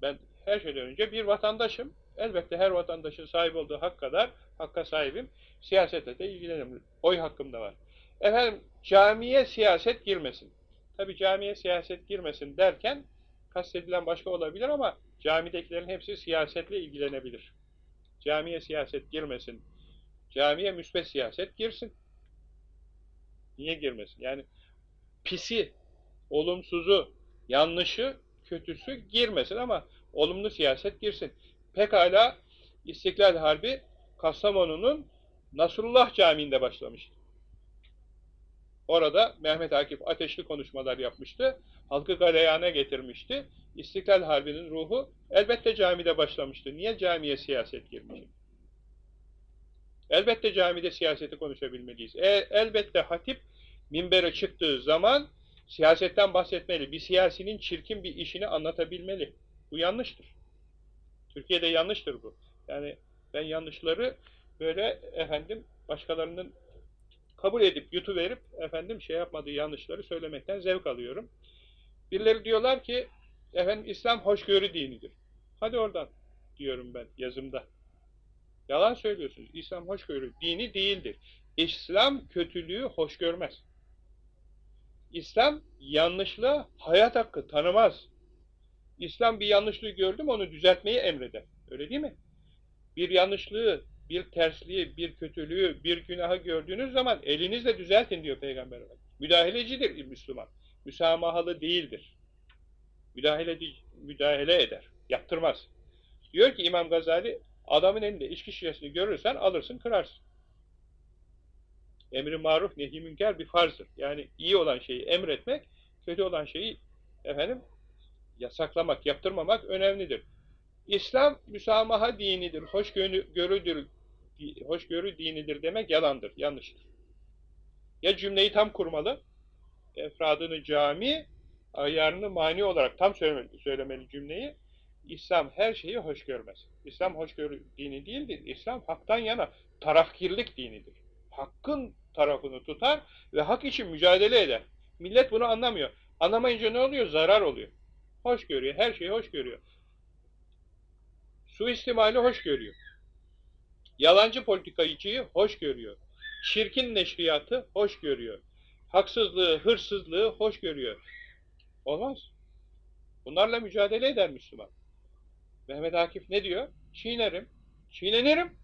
Ben her şeyden önce bir vatandaşım. Elbette her vatandaşın sahip olduğu hak kadar hakka sahibim. Siyasete de ilgilenirim. Oy hakkım da var. Efendim camiye siyaset girmesin. Tabi camiye siyaset girmesin derken kastedilen başka olabilir ama camidekilerin hepsi siyasetle ilgilenebilir. Camiye siyaset girmesin. Camiye müsbet siyaset girsin. Niye girmesin? Yani pisi, olumsuzu, yanlışı, kötüsü girmesin ama olumlu siyaset girsin. Pekala İstiklal Harbi Kastamonu'nun Nasrullah Camii'nde başlamıştı. Orada Mehmet Akif ateşli konuşmalar yapmıştı. Halkı galeyana getirmişti. İstiklal Harbi'nin ruhu elbette camide başlamıştı. Niye camiye siyaset girmiş? Elbette camide siyaseti konuşabilmeliyiz. E, elbette hatip minbere çıktığı zaman siyasetten bahsetmeli. Bir siyasinin çirkin bir işini anlatabilmeli. Bu yanlıştır. Türkiye'de yanlıştır bu. Yani ben yanlışları böyle efendim başkalarının kabul edip yutuverip efendim şey yapmadığı yanlışları söylemekten zevk alıyorum. Birileri diyorlar ki efendim İslam hoşgörü dinidir. Hadi oradan diyorum ben yazımda. Yalan söylüyorsunuz. İslam hoşgörü dini değildir. İslam kötülüğü hoş görmez. İslam yanlışlığı hayat hakkı tanımaz. İslam bir yanlışlığı gördü mü onu düzeltmeyi emreder. Öyle değil mi? Bir yanlışlığı, bir tersliği, bir kötülüğü, bir günahı gördüğünüz zaman elinizle düzeltin diyor Peygamber Efendimiz. Müdahalecidir Müslüman. Müsamahalı değildir. Müdahale, müdahale eder. Yaptırmaz. Diyor ki İmam Gazali, adamın elinde içki şişesini görürsen alırsın, kırarsın. Emri maruf, nehi münker bir farzdır. Yani iyi olan şeyi emretmek, kötü olan şeyi efendim yasaklamak, yaptırmamak önemlidir. İslam müsamaha dinidir, hoşgörüdür, hoşgörü dinidir demek yalandır, yanlıştır. Ya cümleyi tam kurmalı, efradını cami, ayarını mani olarak tam söylemeli, cümleyi, İslam her şeyi hoş görmez. İslam hoşgörü dini değildir. İslam haktan yana tarafkirlik dinidir. Hakkın tarafını tutar ve hak için mücadele eder. Millet bunu anlamıyor. Anlamayınca ne oluyor? Zarar oluyor. Hoş görüyor. Her şeyi hoş görüyor. Suistimali hoş görüyor. Yalancı politikacıyı hoş görüyor. Şirkin neşriyatı hoş görüyor. Haksızlığı, hırsızlığı hoş görüyor. Olmaz. Bunlarla mücadele eder Müslüman. Mehmet Akif ne diyor? Çiğnerim, çiğnenirim,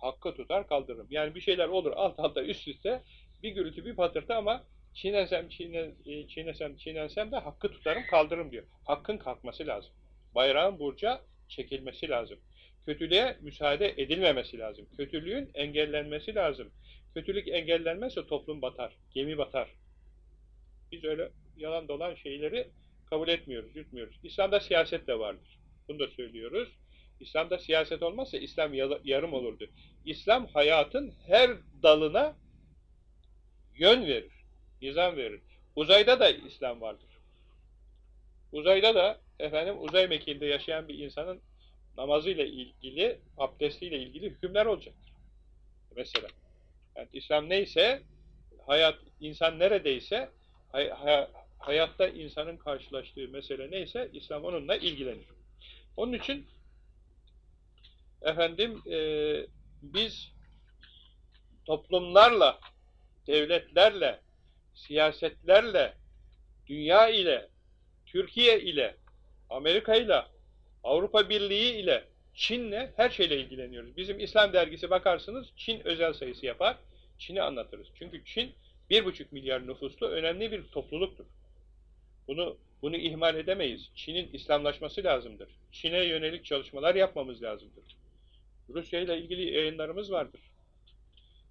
hakkı tutar kaldırırım. Yani bir şeyler olur alt alta üst üste, bir gürültü bir patırtı ama çiğnensem, çiğne, e, çiğnesem, çiğnensem de hakkı tutarım kaldırırım diyor. Hakkın kalkması lazım. Bayrağın burca çekilmesi lazım. Kötülüğe müsaade edilmemesi lazım. Kötülüğün engellenmesi lazım. Kötülük engellenmezse toplum batar, gemi batar. Biz öyle yalan dolan şeyleri kabul etmiyoruz, yutmuyoruz. İslam'da siyaset de vardır. Bunu da söylüyoruz. İslam'da siyaset olmazsa İslam yarım olurdu. İslam hayatın her dalına yön verir, nizam verir. Uzayda da İslam vardır. Uzayda da efendim uzay mekiğinde yaşayan bir insanın namazıyla ilgili, abdestiyle ilgili hükümler olacaktır. Mesela yani İslam neyse hayat insan neredeyse hay, hay, hayatta insanın karşılaştığı mesele neyse İslam onunla ilgilenir. Onun için efendim e, biz toplumlarla, devletlerle, siyasetlerle, dünya ile, Türkiye ile, Amerika ile, Avrupa Birliği ile, Çin'le her şeyle ilgileniyoruz. Bizim İslam dergisi bakarsınız Çin özel sayısı yapar. Çin'i anlatırız. Çünkü Çin bir buçuk milyar nüfuslu önemli bir topluluktur. Bunu bunu ihmal edemeyiz. Çin'in İslamlaşması lazımdır. Çin'e yönelik çalışmalar yapmamız lazımdır. Rusya ile ilgili yayınlarımız vardır.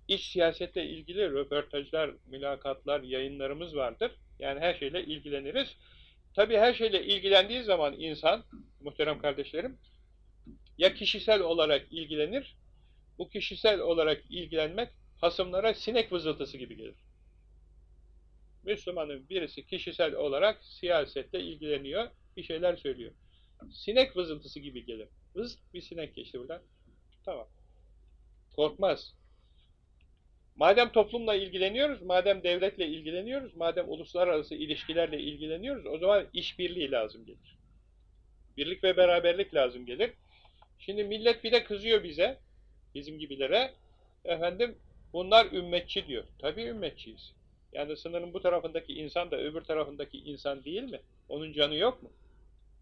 İç siyasetle ilgili röportajlar, mülakatlar, yayınlarımız vardır. Yani her şeyle ilgileniriz. Tabii her şeyle ilgilendiği zaman insan, muhterem kardeşlerim, ya kişisel olarak ilgilenir, bu kişisel olarak ilgilenmek hasımlara sinek vızıltısı gibi gelir. Müslümanın birisi kişisel olarak siyasetle ilgileniyor, bir şeyler söylüyor. Sinek vızıltısı gibi gelir. Vız bir sinek geçti buradan. Tamam. Korkmaz. Madem toplumla ilgileniyoruz, madem devletle ilgileniyoruz, madem uluslararası ilişkilerle ilgileniyoruz, o zaman işbirliği lazım gelir. Birlik ve beraberlik lazım gelir. Şimdi millet bir de kızıyor bize, bizim gibilere. Efendim, bunlar ümmetçi diyor. Tabii ümmetçiyiz. Yani sınırın bu tarafındaki insan da öbür tarafındaki insan değil mi? Onun canı yok mu?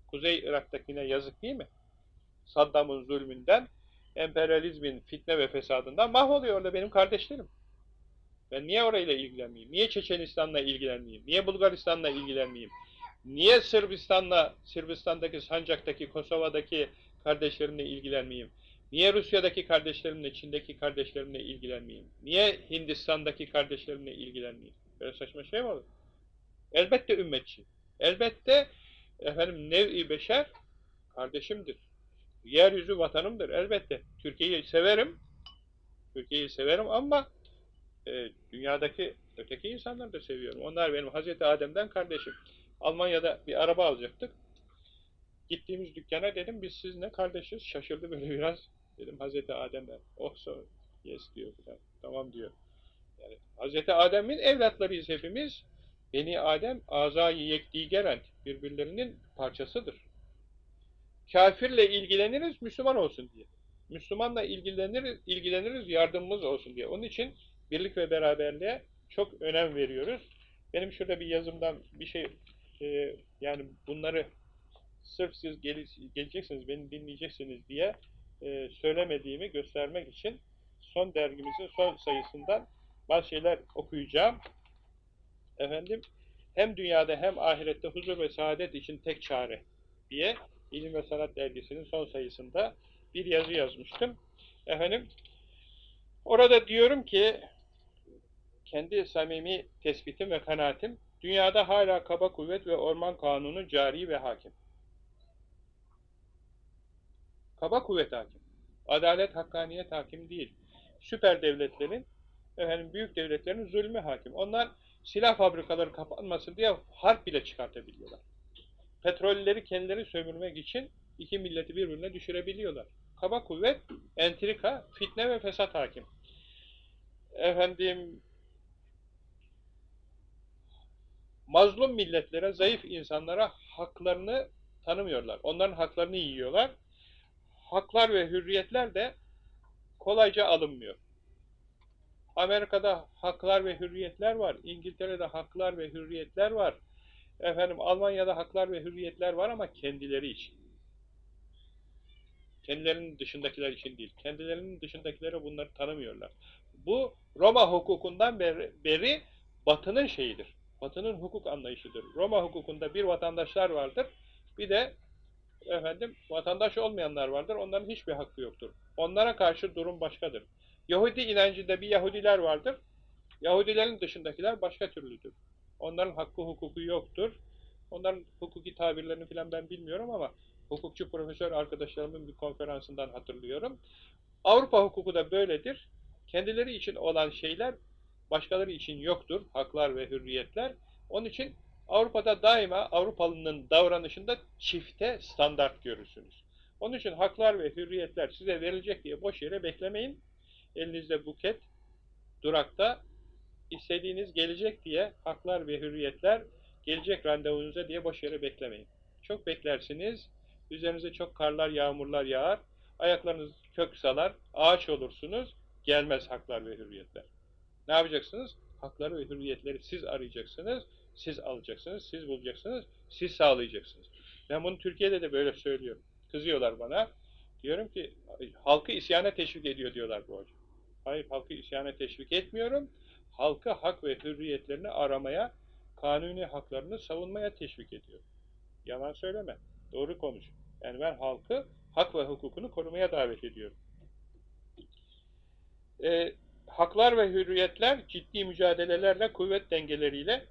Kuzey Irak'takine yazık değil mi? Saddam'ın zulmünden, emperyalizmin fitne ve fesadından mahvoluyor orada benim kardeşlerim. Ben niye orayla ilgilenmeyeyim? Niye Çeçenistan'la ilgilenmeyeyim? Niye Bulgaristan'la ilgilenmeyeyim? Niye Sırbistan'la, Sırbistan'daki, Sancak'taki, Kosova'daki kardeşlerimle ilgilenmeyeyim? Niye Rusya'daki kardeşlerimle, Çin'deki kardeşlerimle ilgilenmeyeyim? Niye Hindistan'daki kardeşlerimle ilgilenmeyeyim? Böyle saçma şey mi olur? Elbette ümmetçi. Elbette efendim nev-i beşer kardeşimdir. Yeryüzü vatanımdır elbette. Türkiye'yi severim. Türkiye'yi severim ama e, dünyadaki öteki insanları da seviyorum. Onlar benim Hazreti Adem'den kardeşim. Almanya'da bir araba alacaktık. Gittiğimiz dükkana dedim biz sizinle kardeşiz. Şaşırdı böyle biraz. Dedim Hazreti Adem'den. Oh so yes diyor. Falan. Tamam diyor. Yani Hazreti Adem'in evlatlarıyız hepimiz. Beni Adem azayı yekdigeren birbirlerinin parçasıdır. Kafirle ilgileniriz Müslüman olsun diye. Müslümanla ilgileniriz, ilgileniriz yardımımız olsun diye. Onun için birlik ve beraberliğe çok önem veriyoruz. Benim şurada bir yazımdan bir şey e, yani bunları sırf siz gel geleceksiniz, beni dinleyeceksiniz diye e, söylemediğimi göstermek için son dergimizin son sayısından bazı şeyler okuyacağım. Efendim, hem dünyada hem ahirette huzur ve saadet için tek çare diye İlim ve Sanat dergisinin son sayısında bir yazı yazmıştım. Efendim, orada diyorum ki kendi samimi tespitim ve kanaatim dünyada hala kaba kuvvet ve orman kanunu cari ve hakim. Kaba kuvvet hakim. Adalet, hakkaniyet hakim değil. Süper devletlerin, efendim büyük devletlerin zulmü hakim. Onlar silah fabrikaları kapanmasın diye harp bile çıkartabiliyorlar. Petrolleri kendileri sömürmek için iki milleti birbirine düşürebiliyorlar. Kaba kuvvet, entrika, fitne ve fesat hakim. Efendim, mazlum milletlere, zayıf insanlara haklarını tanımıyorlar. Onların haklarını yiyorlar. Haklar ve hürriyetler de kolayca alınmıyor. Amerika'da haklar ve hürriyetler var. İngiltere'de haklar ve hürriyetler var. Efendim Almanya'da haklar ve hürriyetler var ama kendileri için. Kendilerinin dışındakiler için değil. Kendilerinin dışındakilere bunları tanımıyorlar. Bu Roma hukukundan beri, beri Batı'nın şeyidir. Batı'nın hukuk anlayışıdır. Roma hukukunda bir vatandaşlar vardır. Bir de efendim vatandaş olmayanlar vardır. Onların hiçbir hakkı yoktur. Onlara karşı durum başkadır. Yahudi inancında bir Yahudiler vardır. Yahudilerin dışındakiler başka türlüdür. Onların hakkı hukuku yoktur. Onların hukuki tabirlerini falan ben bilmiyorum ama hukukçu profesör arkadaşlarımın bir konferansından hatırlıyorum. Avrupa hukuku da böyledir. Kendileri için olan şeyler başkaları için yoktur. Haklar ve hürriyetler. Onun için Avrupa'da daima Avrupalının davranışında çifte standart görürsünüz. Onun için haklar ve hürriyetler size verilecek diye boş yere beklemeyin. Elinizde buket, durakta istediğiniz gelecek diye haklar ve hürriyetler gelecek randevunuza diye boş yere beklemeyin. Çok beklersiniz, üzerinize çok karlar, yağmurlar yağar, ayaklarınız kök salar, ağaç olursunuz, gelmez haklar ve hürriyetler. Ne yapacaksınız? Hakları ve hürriyetleri siz arayacaksınız, siz alacaksınız, siz bulacaksınız, siz sağlayacaksınız. Ben bunu Türkiye'de de böyle söylüyorum. Kızıyorlar bana. Diyorum ki halkı isyana teşvik ediyor diyorlar bu hoca. Hayır halkı isyana teşvik etmiyorum. Halkı hak ve hürriyetlerini aramaya, kanuni haklarını savunmaya teşvik ediyor. Yalan söyleme. Doğru konuş. Yani ben halkı hak ve hukukunu korumaya davet ediyorum. Ee, haklar ve hürriyetler ciddi mücadelelerle, kuvvet dengeleriyle,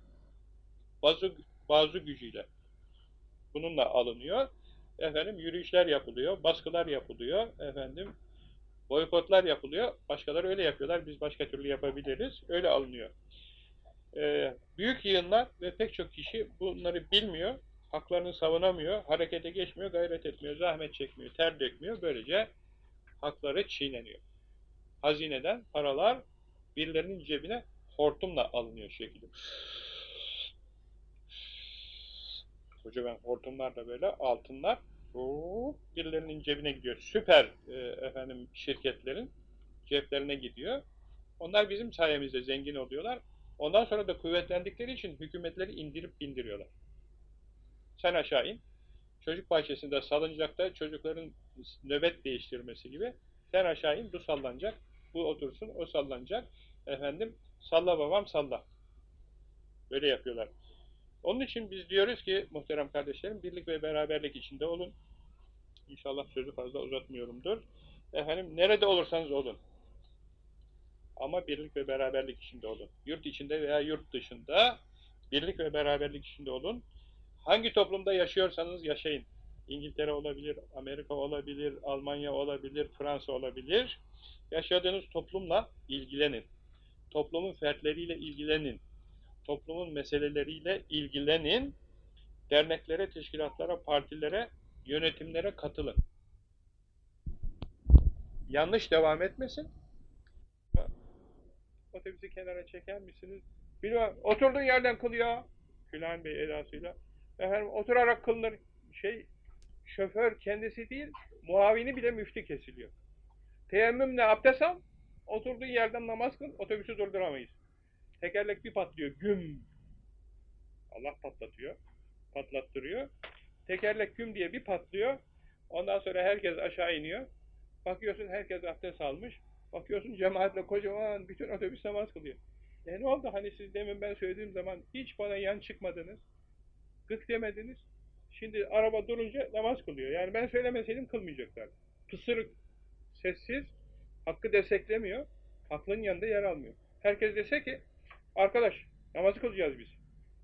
bazı, bazı gücüyle bununla alınıyor. Efendim yürüyüşler yapılıyor, baskılar yapılıyor, efendim boykotlar yapılıyor. Başkaları öyle yapıyorlar, biz başka türlü yapabiliriz. Öyle alınıyor. Ee, büyük yığınlar ve pek çok kişi bunları bilmiyor, haklarını savunamıyor, harekete geçmiyor, gayret etmiyor, zahmet çekmiyor, ter dökmüyor. Böylece hakları çiğneniyor. Hazineden paralar birilerinin cebine hortumla alınıyor şekilde. Kocaman hortumlarla böyle altınlar birilerinin cebine gidiyor. Süper e, efendim şirketlerin ceplerine gidiyor. Onlar bizim sayemizde zengin oluyorlar. Ondan sonra da kuvvetlendikleri için hükümetleri indirip bindiriyorlar. Sen aşağı in. Çocuk bahçesinde salıncakta çocukların nöbet değiştirmesi gibi sen aşağı in, bu sallanacak, bu otursun, o sallanacak. Efendim, salla babam salla. Böyle yapıyorlar. Onun için biz diyoruz ki muhterem kardeşlerim birlik ve beraberlik içinde olun. İnşallah sözü fazla uzatmıyorumdur. Efendim nerede olursanız olun. Ama birlik ve beraberlik içinde olun. Yurt içinde veya yurt dışında birlik ve beraberlik içinde olun. Hangi toplumda yaşıyorsanız yaşayın. İngiltere olabilir, Amerika olabilir, Almanya olabilir, Fransa olabilir. Yaşadığınız toplumla ilgilenin. Toplumun fertleriyle ilgilenin toplumun meseleleriyle ilgilenin, derneklere, teşkilatlara, partilere, yönetimlere katılın. Yanlış devam etmesin. Otobüsü kenara çeker misiniz? Bilmem, oturduğun yerden kıl ya. Filan Bey edasıyla. Efendim, oturarak kılınır. Şey, şoför kendisi değil, muavini bile müftü kesiliyor. Teyemmümle abdest al, oturduğun yerden namaz kıl, otobüsü durduramayız. Tekerlek bir patlıyor, güm. Allah patlatıyor, patlattırıyor. Tekerlek güm diye bir patlıyor. Ondan sonra herkes aşağı iniyor. Bakıyorsun herkes abdest almış. Bakıyorsun cemaatle kocaman bütün otobüs namaz kılıyor. E ne oldu hani siz demin ben söylediğim zaman hiç bana yan çıkmadınız. Gık demediniz. Şimdi araba durunca namaz kılıyor. Yani ben söylemeseydim kılmayacaklar. Pısırık, sessiz, hakkı desteklemiyor. Haklının yanında yer almıyor. Herkes dese ki Arkadaş namazı kılacağız biz.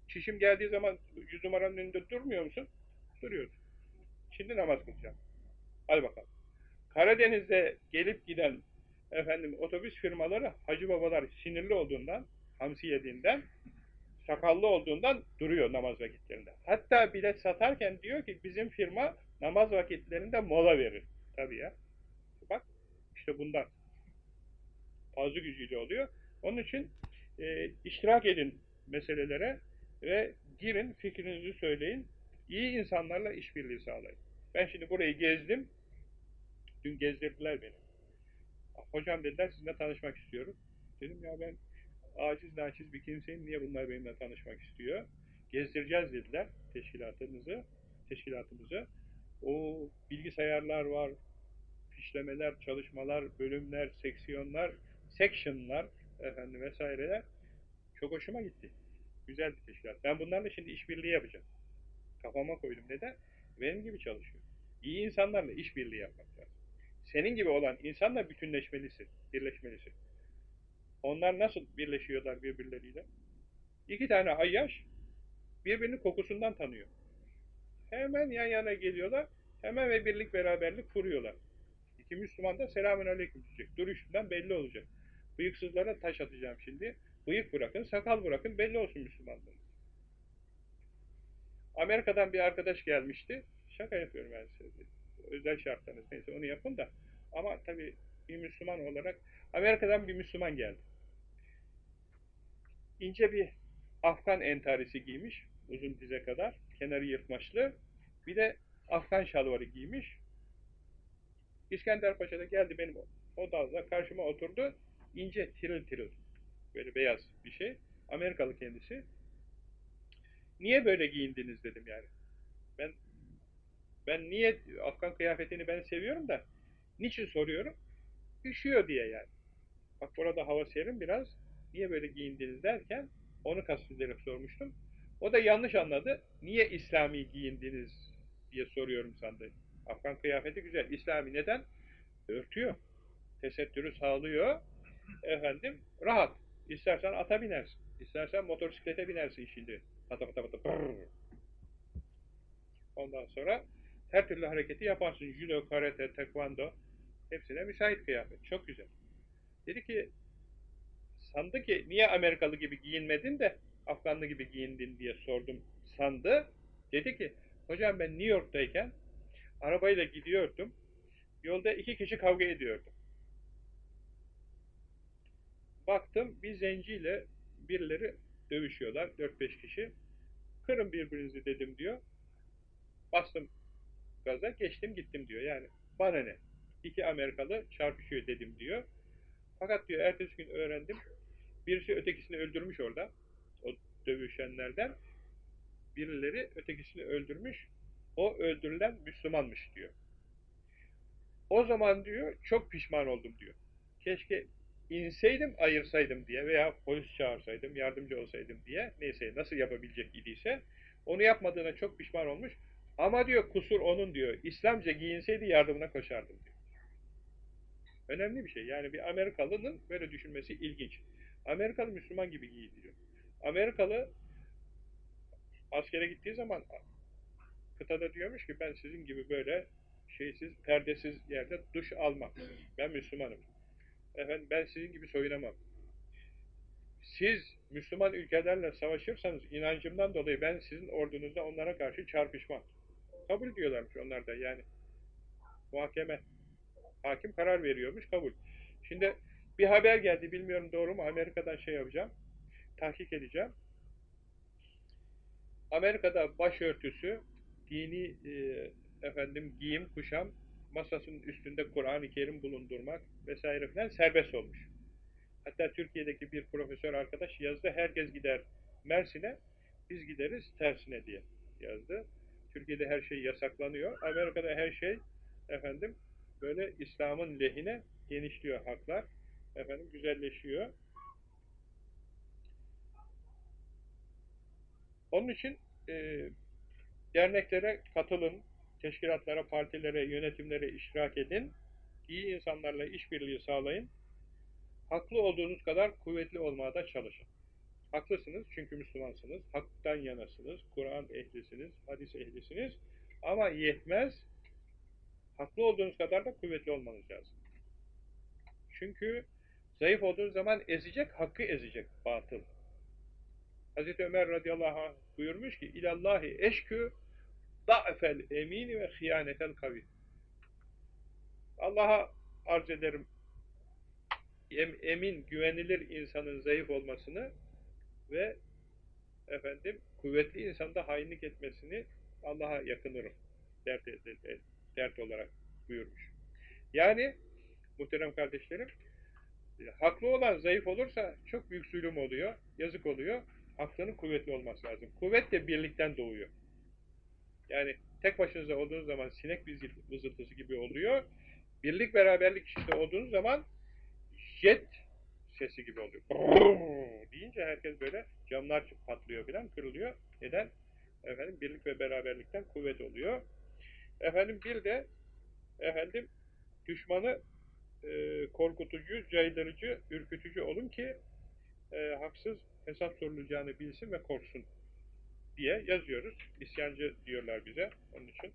Çişim geldiği zaman yüz numaranın önünde durmuyor musun? Duruyoruz. Şimdi namaz kılacağım. Hadi bakalım. Karadeniz'de gelip giden efendim otobüs firmaları hacı babalar sinirli olduğundan, hamsi yediğinden, sakallı olduğundan duruyor namaz vakitlerinde. Hatta bilet satarken diyor ki bizim firma namaz vakitlerinde mola verir. Tabii ya. Bak işte bundan. Fazla gücüyle oluyor. Onun için e, iştirak edin meselelere ve girin, fikrinizi söyleyin. İyi insanlarla işbirliği sağlayın. Ben şimdi burayı gezdim. Dün gezdirdiler beni. Hocam dediler sizinle tanışmak istiyorum. Dedim ya ben aciz naçiz bir kimseyim. Niye bunlar benimle tanışmak istiyor? Gezdireceğiz dediler teşkilatımızı. Teşkilatımızı. O bilgisayarlar var, fişlemeler, çalışmalar, bölümler, seksiyonlar, sectionlar, efendim vesaireler çok hoşuma gitti. Güzel bir teşkilat. Ben bunlarla şimdi işbirliği yapacağım. Kafama koydum. Neden? Benim gibi çalışıyor. İyi insanlarla işbirliği yapmak lazım. Senin gibi olan insanla bütünleşmelisin, birleşmelisin. Onlar nasıl birleşiyorlar birbirleriyle? İki tane ayyaş birbirini kokusundan tanıyor. Hemen yan yana geliyorlar, hemen ve birlik beraberlik kuruyorlar. İki Müslüman da selamün aleyküm diyecek. Duruşundan belli olacak. Bıyıksızlara taş atacağım şimdi. Bıyık bırakın, sakal bırakın, belli olsun Müslümanlığınız. Amerika'dan bir arkadaş gelmişti. Şaka yapıyorum ben size. Özel şartlarınız neyse onu yapın da. Ama tabii bir Müslüman olarak Amerika'dan bir Müslüman geldi. İnce bir Afgan entarisi giymiş. Uzun dize kadar. Kenarı yırtmaçlı. Bir de Afgan şalvarı giymiş. İskender Paşa'da geldi benim odamda karşıma oturdu ince, tiril tiril, böyle beyaz bir şey. Amerikalı kendisi. Niye böyle giyindiniz dedim yani. Ben ben niye Afgan kıyafetini ben seviyorum da Niçin soruyorum? Üşüyor diye yani. Bak burada hava serin biraz. Niye böyle giyindiniz derken onu kastederek sormuştum. O da yanlış anladı. Niye İslami giyindiniz diye soruyorum sandı. Afgan kıyafeti güzel. İslami neden? Örtüyor. Tesettürü sağlıyor. Efendim rahat. İstersen ata binersin. İstersen motosiklete binersin şimdi. Pata pata pata. Ondan sonra her türlü hareketi yaparsın. Judo, karate, tekvando hepsine müsait kıyafet. Çok güzel. Dedi ki sandı ki niye Amerikalı gibi giyinmedin de Afganlı gibi giyindin diye sordum sandı. Dedi ki hocam ben New York'tayken arabayla gidiyordum. Yolda iki kişi kavga ediyordu. Baktım bir zenciyle birileri dövüşüyorlar. 4-5 kişi. Kırın birbirinizi dedim diyor. Bastım gaza geçtim gittim diyor. Yani bana ne? İki Amerikalı çarpışıyor dedim diyor. Fakat diyor ertesi gün öğrendim. Birisi ötekisini öldürmüş orada. O dövüşenlerden. Birileri ötekisini öldürmüş. O öldürülen Müslümanmış diyor. O zaman diyor çok pişman oldum diyor. Keşke inseydim ayırsaydım diye veya polis çağırsaydım, yardımcı olsaydım diye neyse nasıl yapabilecek idiyse onu yapmadığına çok pişman olmuş. Ama diyor kusur onun diyor. İslamca giyinseydi yardımına koşardım diyor. Önemli bir şey. Yani bir Amerikalı'nın böyle düşünmesi ilginç. Amerikalı Müslüman gibi giyiniyor. Amerikalı askere gittiği zaman kıtada diyormuş ki ben sizin gibi böyle şeysiz, perdesiz yerde duş almam. Ben Müslümanım. Efendim ben sizin gibi soyunamam. Siz Müslüman ülkelerle savaşırsanız inancımdan dolayı ben sizin ordunuzda onlara karşı çarpışmam. Kabul diyorlarmış onlar da yani. Muhakeme. Hakim karar veriyormuş kabul. Şimdi bir haber geldi bilmiyorum doğru mu Amerika'dan şey yapacağım. Tahkik edeceğim. Amerika'da başörtüsü dini e, efendim giyim, kuşam, masasının üstünde Kur'an-ı Kerim bulundurmak vesaire filan serbest olmuş. Hatta Türkiye'deki bir profesör arkadaş yazdı, herkes gider Mersin'e, biz gideriz tersine diye yazdı. Türkiye'de her şey yasaklanıyor. Amerika'da her şey efendim böyle İslam'ın lehine genişliyor haklar. Efendim güzelleşiyor. Onun için e, derneklere katılın, teşkilatlara, partilere, yönetimlere iştirak edin, iyi insanlarla işbirliği sağlayın, haklı olduğunuz kadar kuvvetli olmaya da çalışın. Haklısınız çünkü Müslümansınız, haktan yanasınız, Kur'an ehlisiniz, hadis ehlisiniz ama yetmez, haklı olduğunuz kadar da kuvvetli olmanız lazım. Çünkü zayıf olduğunuz zaman ezecek, hakkı ezecek batıl. Hazreti Ömer radıyallahu anh buyurmuş ki ilallahi eşkü da'fel emini ve hıyanetel kavi. Allah'a arz ederim em, emin, güvenilir insanın zayıf olmasını ve efendim kuvvetli insanda hainlik etmesini Allah'a yakınırım dert, dert olarak buyurmuş. Yani muhterem kardeşlerim haklı olan zayıf olursa çok büyük zulüm oluyor, yazık oluyor. Haklının kuvvetli olması lazım. Kuvvet de birlikten doğuyor. Yani tek başınıza olduğunuz zaman sinek vızıltısı gibi oluyor. Birlik beraberlik içinde olduğunuz zaman jet sesi gibi oluyor. Deyince herkes böyle camlar patlıyor falan kırılıyor. Neden? Efendim birlik ve beraberlikten kuvvet oluyor. Efendim bir de efendim düşmanı e, korkutucu, caydırıcı, ürkütücü olun ki e, haksız hesap sorulacağını bilsin ve korksun diye yazıyoruz. İsyancı diyorlar bize onun için.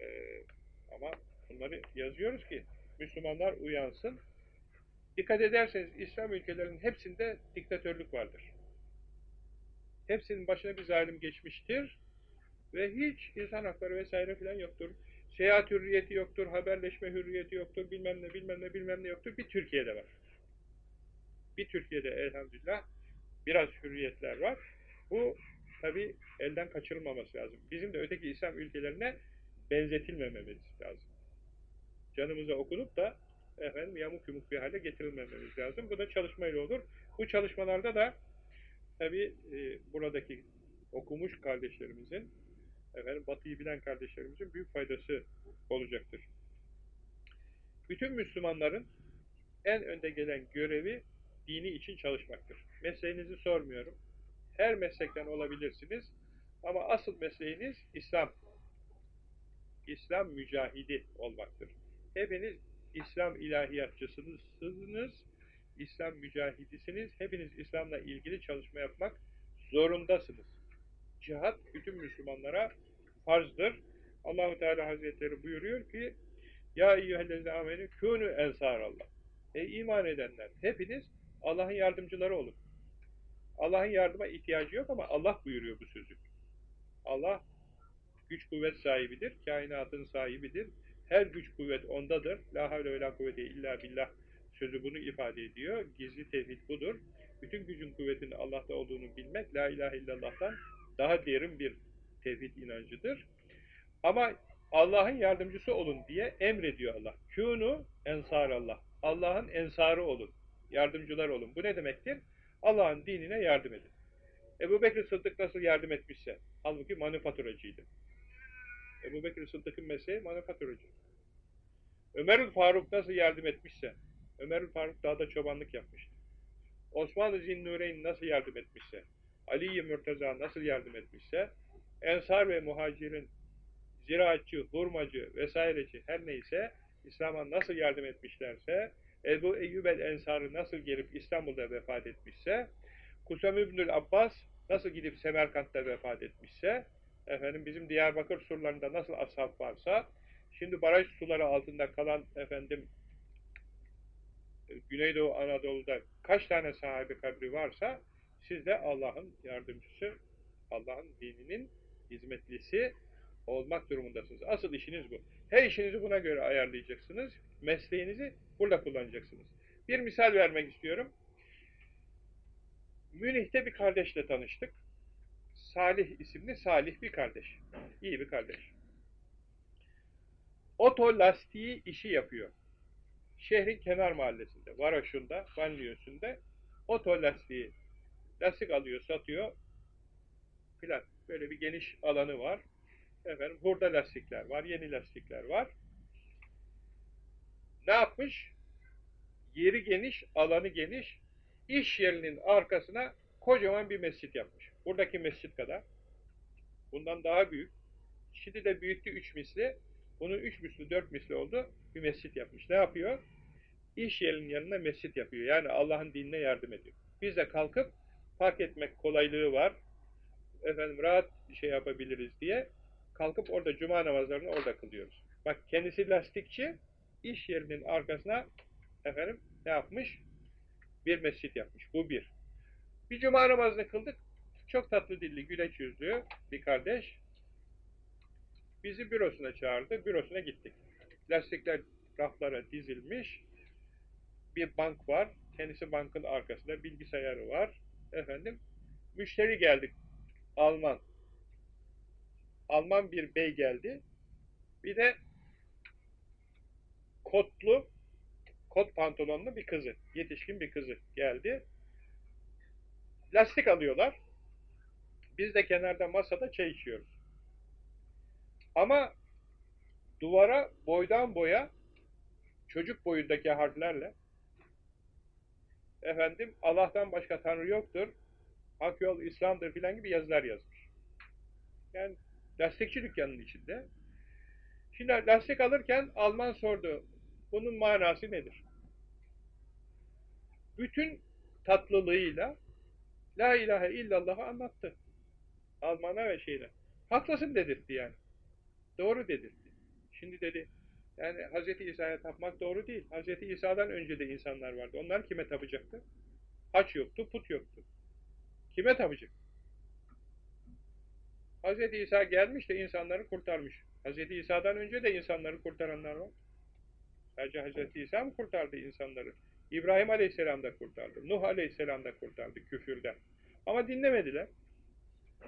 E, ama bunları yazıyoruz ki Müslümanlar uyansın. Dikkat ederseniz İslam ülkelerinin hepsinde diktatörlük vardır. Hepsinin başına bir zalim geçmiştir ve hiç insan hakları vesaire filan yoktur. Seyahat hürriyeti yoktur, haberleşme hürriyeti yoktur, bilmem ne bilmem ne bilmem ne yoktur. Bir Türkiye'de var. Bir Türkiye'de elhamdülillah biraz hürriyetler var. Bu tabi elden kaçırılmaması lazım. Bizim de öteki İslam ülkelerine benzetilmememiz lazım. Canımıza okunup da efendim yamuk yumuk bir hale getirilmememiz lazım. Bu da çalışmayla olur. Bu çalışmalarda da tabi e, buradaki okumuş kardeşlerimizin efendim Batı'yı bilen kardeşlerimizin büyük faydası olacaktır. Bütün Müslümanların en önde gelen görevi dini için çalışmaktır. Mesleğinizi sormuyorum. Her meslekten olabilirsiniz. Ama asıl mesleğiniz İslam. İslam mücahidi olmaktır. Hepiniz İslam ilahiyatçısınız, İslam mücahidisiniz. Hepiniz İslam'la ilgili çalışma yapmak zorundasınız. Cihat bütün Müslümanlara farzdır. Allahu Teala Hazretleri buyuruyor ki Ya eyyühellezine amenü kûnü ensarallah. Ey iman edenler hepiniz Allah'ın yardımcıları olun. Allah'ın yardıma ihtiyacı yok ama Allah buyuruyor bu sözü. Allah güç kuvvet sahibidir, kainatın sahibidir. Her güç kuvvet ondadır. La havle ve la kuvvete illa billah sözü bunu ifade ediyor. Gizli tevhid budur. Bütün gücün kuvvetinin Allah'ta olduğunu bilmek, la ilahe illallah'tan daha derin bir tevhid inancıdır. Ama Allah'ın yardımcısı olun diye emrediyor Allah. Kûnu ensarallah. Allah'ın ensarı olun. Yardımcılar olun. Bu ne demektir? Allah'ın dinine yardım edin. Ebu Bekir Sıddık nasıl yardım etmişse, halbuki manifaturacıydı. Ebu Bekir Sıddık'ın mesleği manifaturacı. Ömerül Faruk nasıl yardım etmişse, Ömerül Faruk dağda çobanlık yapmıştı. Osmanlı Zinnureyn nasıl yardım etmişse, Ali Mürteza nasıl yardım etmişse, Ensar ve Muhacir'in ziraatçı, hurmacı vesaireci her neyse İslam'a nasıl yardım etmişlerse, Ebu Eyyub el-Ensar'ı nasıl gelip İstanbul'da vefat etmişse, Kusam İbnül Abbas nasıl gidip Semerkant'ta vefat etmişse, efendim bizim Diyarbakır surlarında nasıl ashab varsa, şimdi baraj suları altında kalan efendim Güneydoğu Anadolu'da kaç tane sahibi kabri varsa, siz de Allah'ın yardımcısı, Allah'ın dininin hizmetlisi olmak durumundasınız. Asıl işiniz bu. Her işinizi buna göre ayarlayacaksınız. Mesleğinizi burada kullanacaksınız. Bir misal vermek istiyorum. Münih'te bir kardeşle tanıştık. Salih isimli Salih bir kardeş. İyi bir kardeş. Oto lastiği işi yapıyor. Şehrin kenar mahallesinde, Varoş'unda, banliyosunda oto lastiği lastik alıyor, satıyor filan. Böyle bir geniş alanı var. Efendim hurda lastikler var, yeni lastikler var. Ne yapmış? Yeri geniş, alanı geniş. İş yerinin arkasına kocaman bir mescit yapmış. Buradaki mescit kadar. Bundan daha büyük. Şimdi de büyüktü üç misli. Bunun üç misli, dört misli oldu. Bir mescit yapmış. Ne yapıyor? İş yerinin yanına mescit yapıyor. Yani Allah'ın dinine yardım ediyor. Biz de kalkıp park etmek kolaylığı var. Efendim rahat şey yapabiliriz diye kalkıp orada cuma namazlarını orada kılıyoruz. Bak kendisi lastikçi iş yerinin arkasına efendim ne yapmış? Bir mescit yapmış. Bu bir. Bir cuma namazını kıldık. Çok tatlı dilli, güleç yüzlü bir kardeş bizi bürosuna çağırdı. Bürosuna gittik. Lastikler raflara dizilmiş. Bir bank var. Kendisi bankın arkasında bilgisayarı var. Efendim müşteri geldik. Alman. Alman bir bey geldi. Bir de kotlu, kot pantolonlu bir kızı, yetişkin bir kızı geldi. Lastik alıyorlar. Biz de kenarda masada çay içiyoruz. Ama duvara boydan boya çocuk boyundaki harflerle efendim Allah'tan başka Tanrı yoktur, hak yol İslam'dır filan gibi yazılar yazmış. Yani lastikçi dükkanının içinde. Şimdi lastik alırken Alman sordu, bunun manası nedir? Bütün tatlılığıyla La ilahe illallah'ı anlattı. Alman'a ve şeyle. Haklısın dedirtti yani. Doğru dedirtti. Şimdi dedi, yani Hz. İsa'ya tapmak doğru değil. Hz. İsa'dan önce de insanlar vardı. Onlar kime tapacaktı? Haç yoktu, put yoktu. Kime tapacak? Hz. İsa gelmiş de insanları kurtarmış. Hz. İsa'dan önce de insanları kurtaranlar var. Sadece Hz. İsa mı kurtardı insanları? İbrahim Aleyhisselam da kurtardı. Nuh Aleyhisselam da kurtardı küfürden. Ama dinlemediler.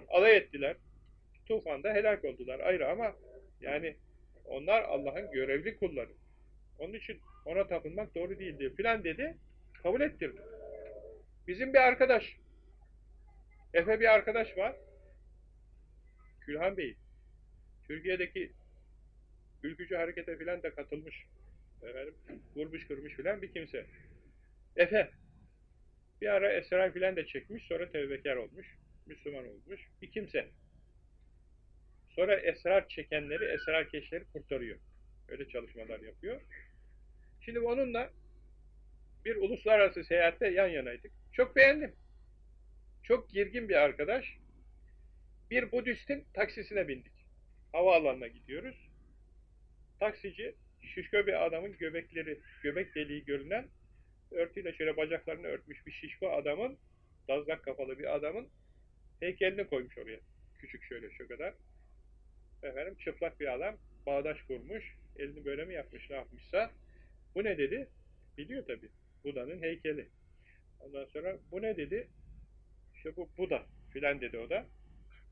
Alay ettiler. Tufanda helak oldular ayrı ama yani onlar Allah'ın görevli kulları. Onun için ona tapınmak doğru değildir filan dedi. Kabul ettirdi. Bizim bir arkadaş Efe bir arkadaş var. Külhan Bey. Türkiye'deki ülkücü harekete filan da katılmış. Efendim, vurmuş kırmış filan bir kimse. Efe. Bir ara esrar filan da çekmiş, sonra tevbekar olmuş, Müslüman olmuş bir kimse. Sonra esrar çekenleri, esrar keşleri kurtarıyor. Öyle çalışmalar yapıyor. Şimdi onunla bir uluslararası seyahatte yan yanaydık. Çok beğendim. Çok girgin bir arkadaş. Bir Budist'in taksisine bindik. Havaalanına gidiyoruz. Taksici, şişko bir adamın göbekleri, göbek deliği görünen, örtüyle şöyle bacaklarını örtmüş bir şişko adamın, dazlak kafalı bir adamın heykelini koymuş oraya. Küçük şöyle şu kadar. Efendim çıplak bir adam, bağdaş kurmuş, elini böyle mi yapmış, ne yapmışsa. Bu ne dedi? Biliyor tabi. Buda'nın heykeli. Ondan sonra bu ne dedi? İşte bu Buda filan dedi o da.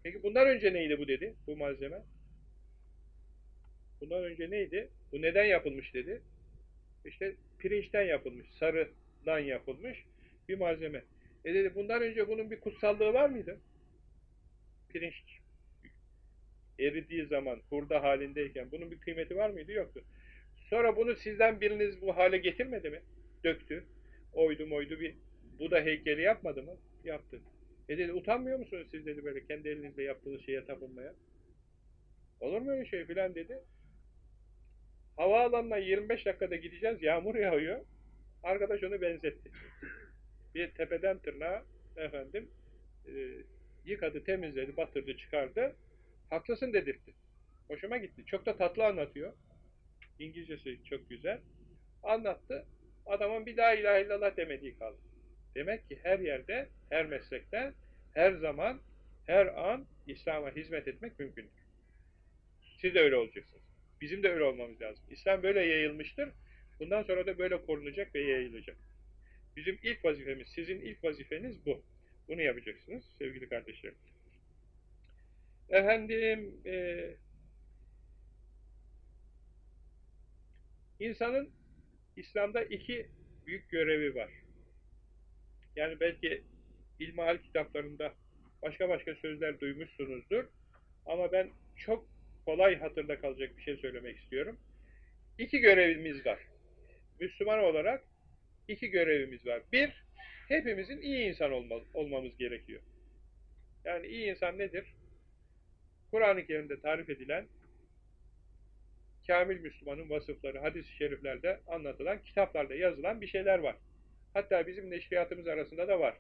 Peki bundan önce neydi bu dedi, bu malzeme? Bundan önce neydi? Bu neden yapılmış dedi. İşte pirinçten yapılmış, sarıdan yapılmış bir malzeme. E dedi bundan önce bunun bir kutsallığı var mıydı? Pirinç eridiği zaman, hurda halindeyken bunun bir kıymeti var mıydı? Yoktu. Sonra bunu sizden biriniz bu hale getirmedi mi? Döktü. Oydu moydu bir Buda heykeli yapmadı mı? Yaptı. E dedi utanmıyor musunuz siz dedi böyle kendi elinizle yaptığınız şeye tapınmaya? Olur mu öyle şey filan dedi. Havaalanına 25 dakikada gideceğiz. Yağmur yağıyor. Arkadaş onu benzetti. Bir tepeden tırnağa efendim e, yıkadı, temizledi, batırdı, çıkardı. Haklısın dedirtti. Hoşuma gitti. Çok da tatlı anlatıyor. İngilizcesi çok güzel. Anlattı. Adamın bir daha ilahe illallah demediği kaldı. Demek ki her yerde, her meslekte, her zaman, her an İslam'a hizmet etmek mümkündür. Siz de öyle olacaksınız. Bizim de öyle olmamız lazım. İslam böyle yayılmıştır. Bundan sonra da böyle korunacak ve yayılacak. Bizim ilk vazifemiz, sizin ilk vazifeniz bu. Bunu yapacaksınız sevgili kardeşlerim. Efendim, e, insanın İslam'da iki büyük görevi var. Yani belki ilmihal kitaplarında başka başka sözler duymuşsunuzdur. Ama ben çok kolay hatırda kalacak bir şey söylemek istiyorum. İki görevimiz var. Müslüman olarak iki görevimiz var. Bir, hepimizin iyi insan olma, olmamız gerekiyor. Yani iyi insan nedir? Kur'an-ı Kerim'de tarif edilen kamil Müslümanın vasıfları hadis-i şeriflerde anlatılan, kitaplarda yazılan bir şeyler var. Hatta bizim neşriyatımız arasında da var.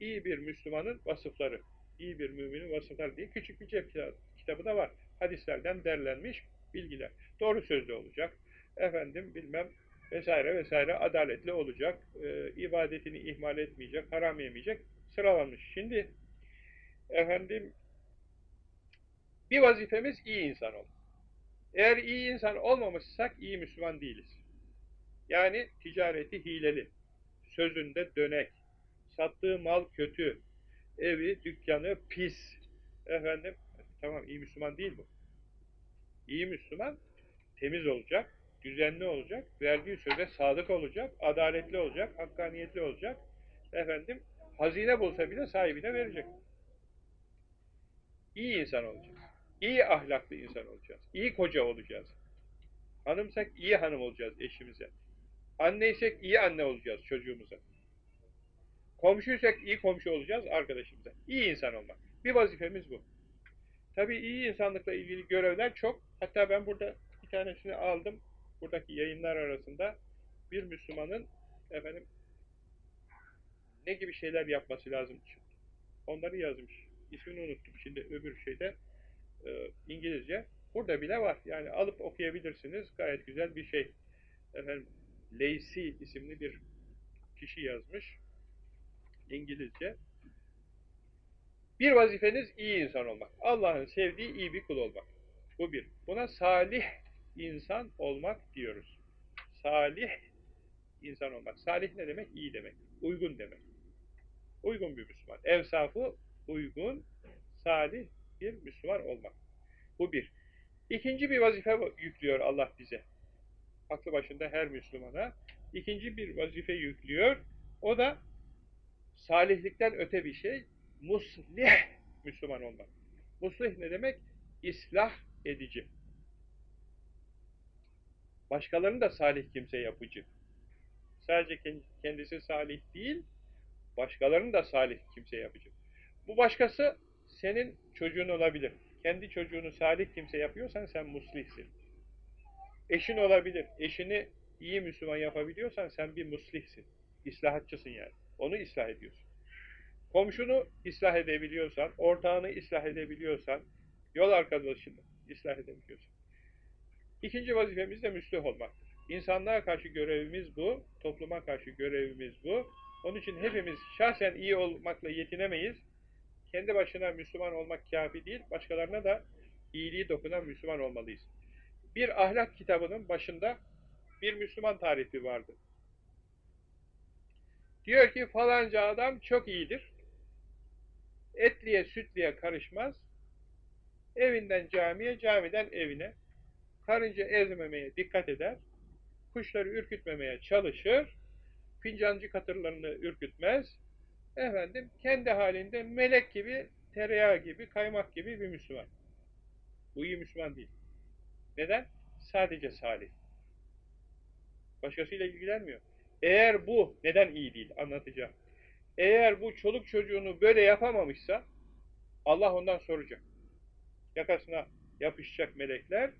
İyi bir Müslümanın vasıfları, iyi bir müminin vasıfları diye küçük bir cep kitabı da var. Hadislerden derlenmiş bilgiler. Doğru sözlü olacak. Efendim bilmem vesaire vesaire adaletli olacak. E, ibadetini ihmal etmeyecek, haram yemeyecek sıralanmış. Şimdi efendim bir vazifemiz iyi insan olmak. Eğer iyi insan olmamışsak iyi Müslüman değiliz. Yani ticareti hileli, sözünde dönek, sattığı mal kötü, evi, dükkanı pis. Efendim, tamam iyi Müslüman değil bu. İyi Müslüman temiz olacak, düzenli olacak, verdiği söze sadık olacak, adaletli olacak, hakkaniyetli olacak. Efendim, hazine bulsa bile sahibine verecek. İyi insan olacağız. İyi ahlaklı insan olacağız. İyi koca olacağız. Hanımsak iyi hanım olacağız eşimize. Anneysek iyi anne olacağız çocuğumuza. Komşuysak iyi komşu olacağız arkadaşımıza. İyi insan olmak. Bir vazifemiz bu. Tabii iyi insanlıkla ilgili görevler çok. Hatta ben burada bir tanesini aldım. Buradaki yayınlar arasında bir Müslümanın efendim ne gibi şeyler yapması lazım. Onları yazmış. İsmini unuttum. Şimdi öbür şeyde e, İngilizce. Burada bile var. Yani alıp okuyabilirsiniz. Gayet güzel bir şey. Efendim Lacey isimli bir kişi yazmış. İngilizce. Bir vazifeniz iyi insan olmak. Allah'ın sevdiği iyi bir kul olmak. Bu bir. Buna salih insan olmak diyoruz. Salih insan olmak. Salih ne demek? İyi demek. Uygun demek. Uygun bir Müslüman. Evsafı uygun, salih bir Müslüman olmak. Bu bir. İkinci bir vazife yüklüyor Allah bize. Aklı başında her Müslümana. İkinci bir vazife yüklüyor. O da salihlikten öte bir şey. Muslih Müslüman olmak. Muslih ne demek? İslah edici. Başkalarını da salih kimse yapıcı. Sadece kendisi salih değil, başkalarını da salih kimse yapıcı. Bu başkası senin çocuğun olabilir. Kendi çocuğunu salih kimse yapıyorsan sen muslihsin. Eşin olabilir. Eşini iyi Müslüman yapabiliyorsan sen bir muslihsin. İslahatçısın yani. Onu ıslah ediyorsun. Komşunu ıslah edebiliyorsan, ortağını ıslah edebiliyorsan, yol arkadaşını ıslah edebiliyorsan. İkinci vazifemiz de müslih olmaktır. İnsanlığa karşı görevimiz bu, topluma karşı görevimiz bu. Onun için hepimiz şahsen iyi olmakla yetinemeyiz. Kendi başına Müslüman olmak kafi değil, başkalarına da iyiliği dokunan Müslüman olmalıyız. Bir ahlak kitabının başında bir Müslüman tarifi vardı. Diyor ki falanca adam çok iyidir. Etliye sütliye karışmaz. Evinden camiye, camiden evine. Karınca ezmemeye dikkat eder. Kuşları ürkütmemeye çalışır. Fincancı katırlarını ürkütmez. Efendim kendi halinde melek gibi, tereyağı gibi, kaymak gibi bir Müslüman. Bu iyi Müslüman değil. Neden? Sadece salih. Başkasıyla ilgilenmiyor. Eğer bu, neden iyi değil anlatacağım. Eğer bu çoluk çocuğunu böyle yapamamışsa Allah ondan soracak. Yakasına yapışacak melekler,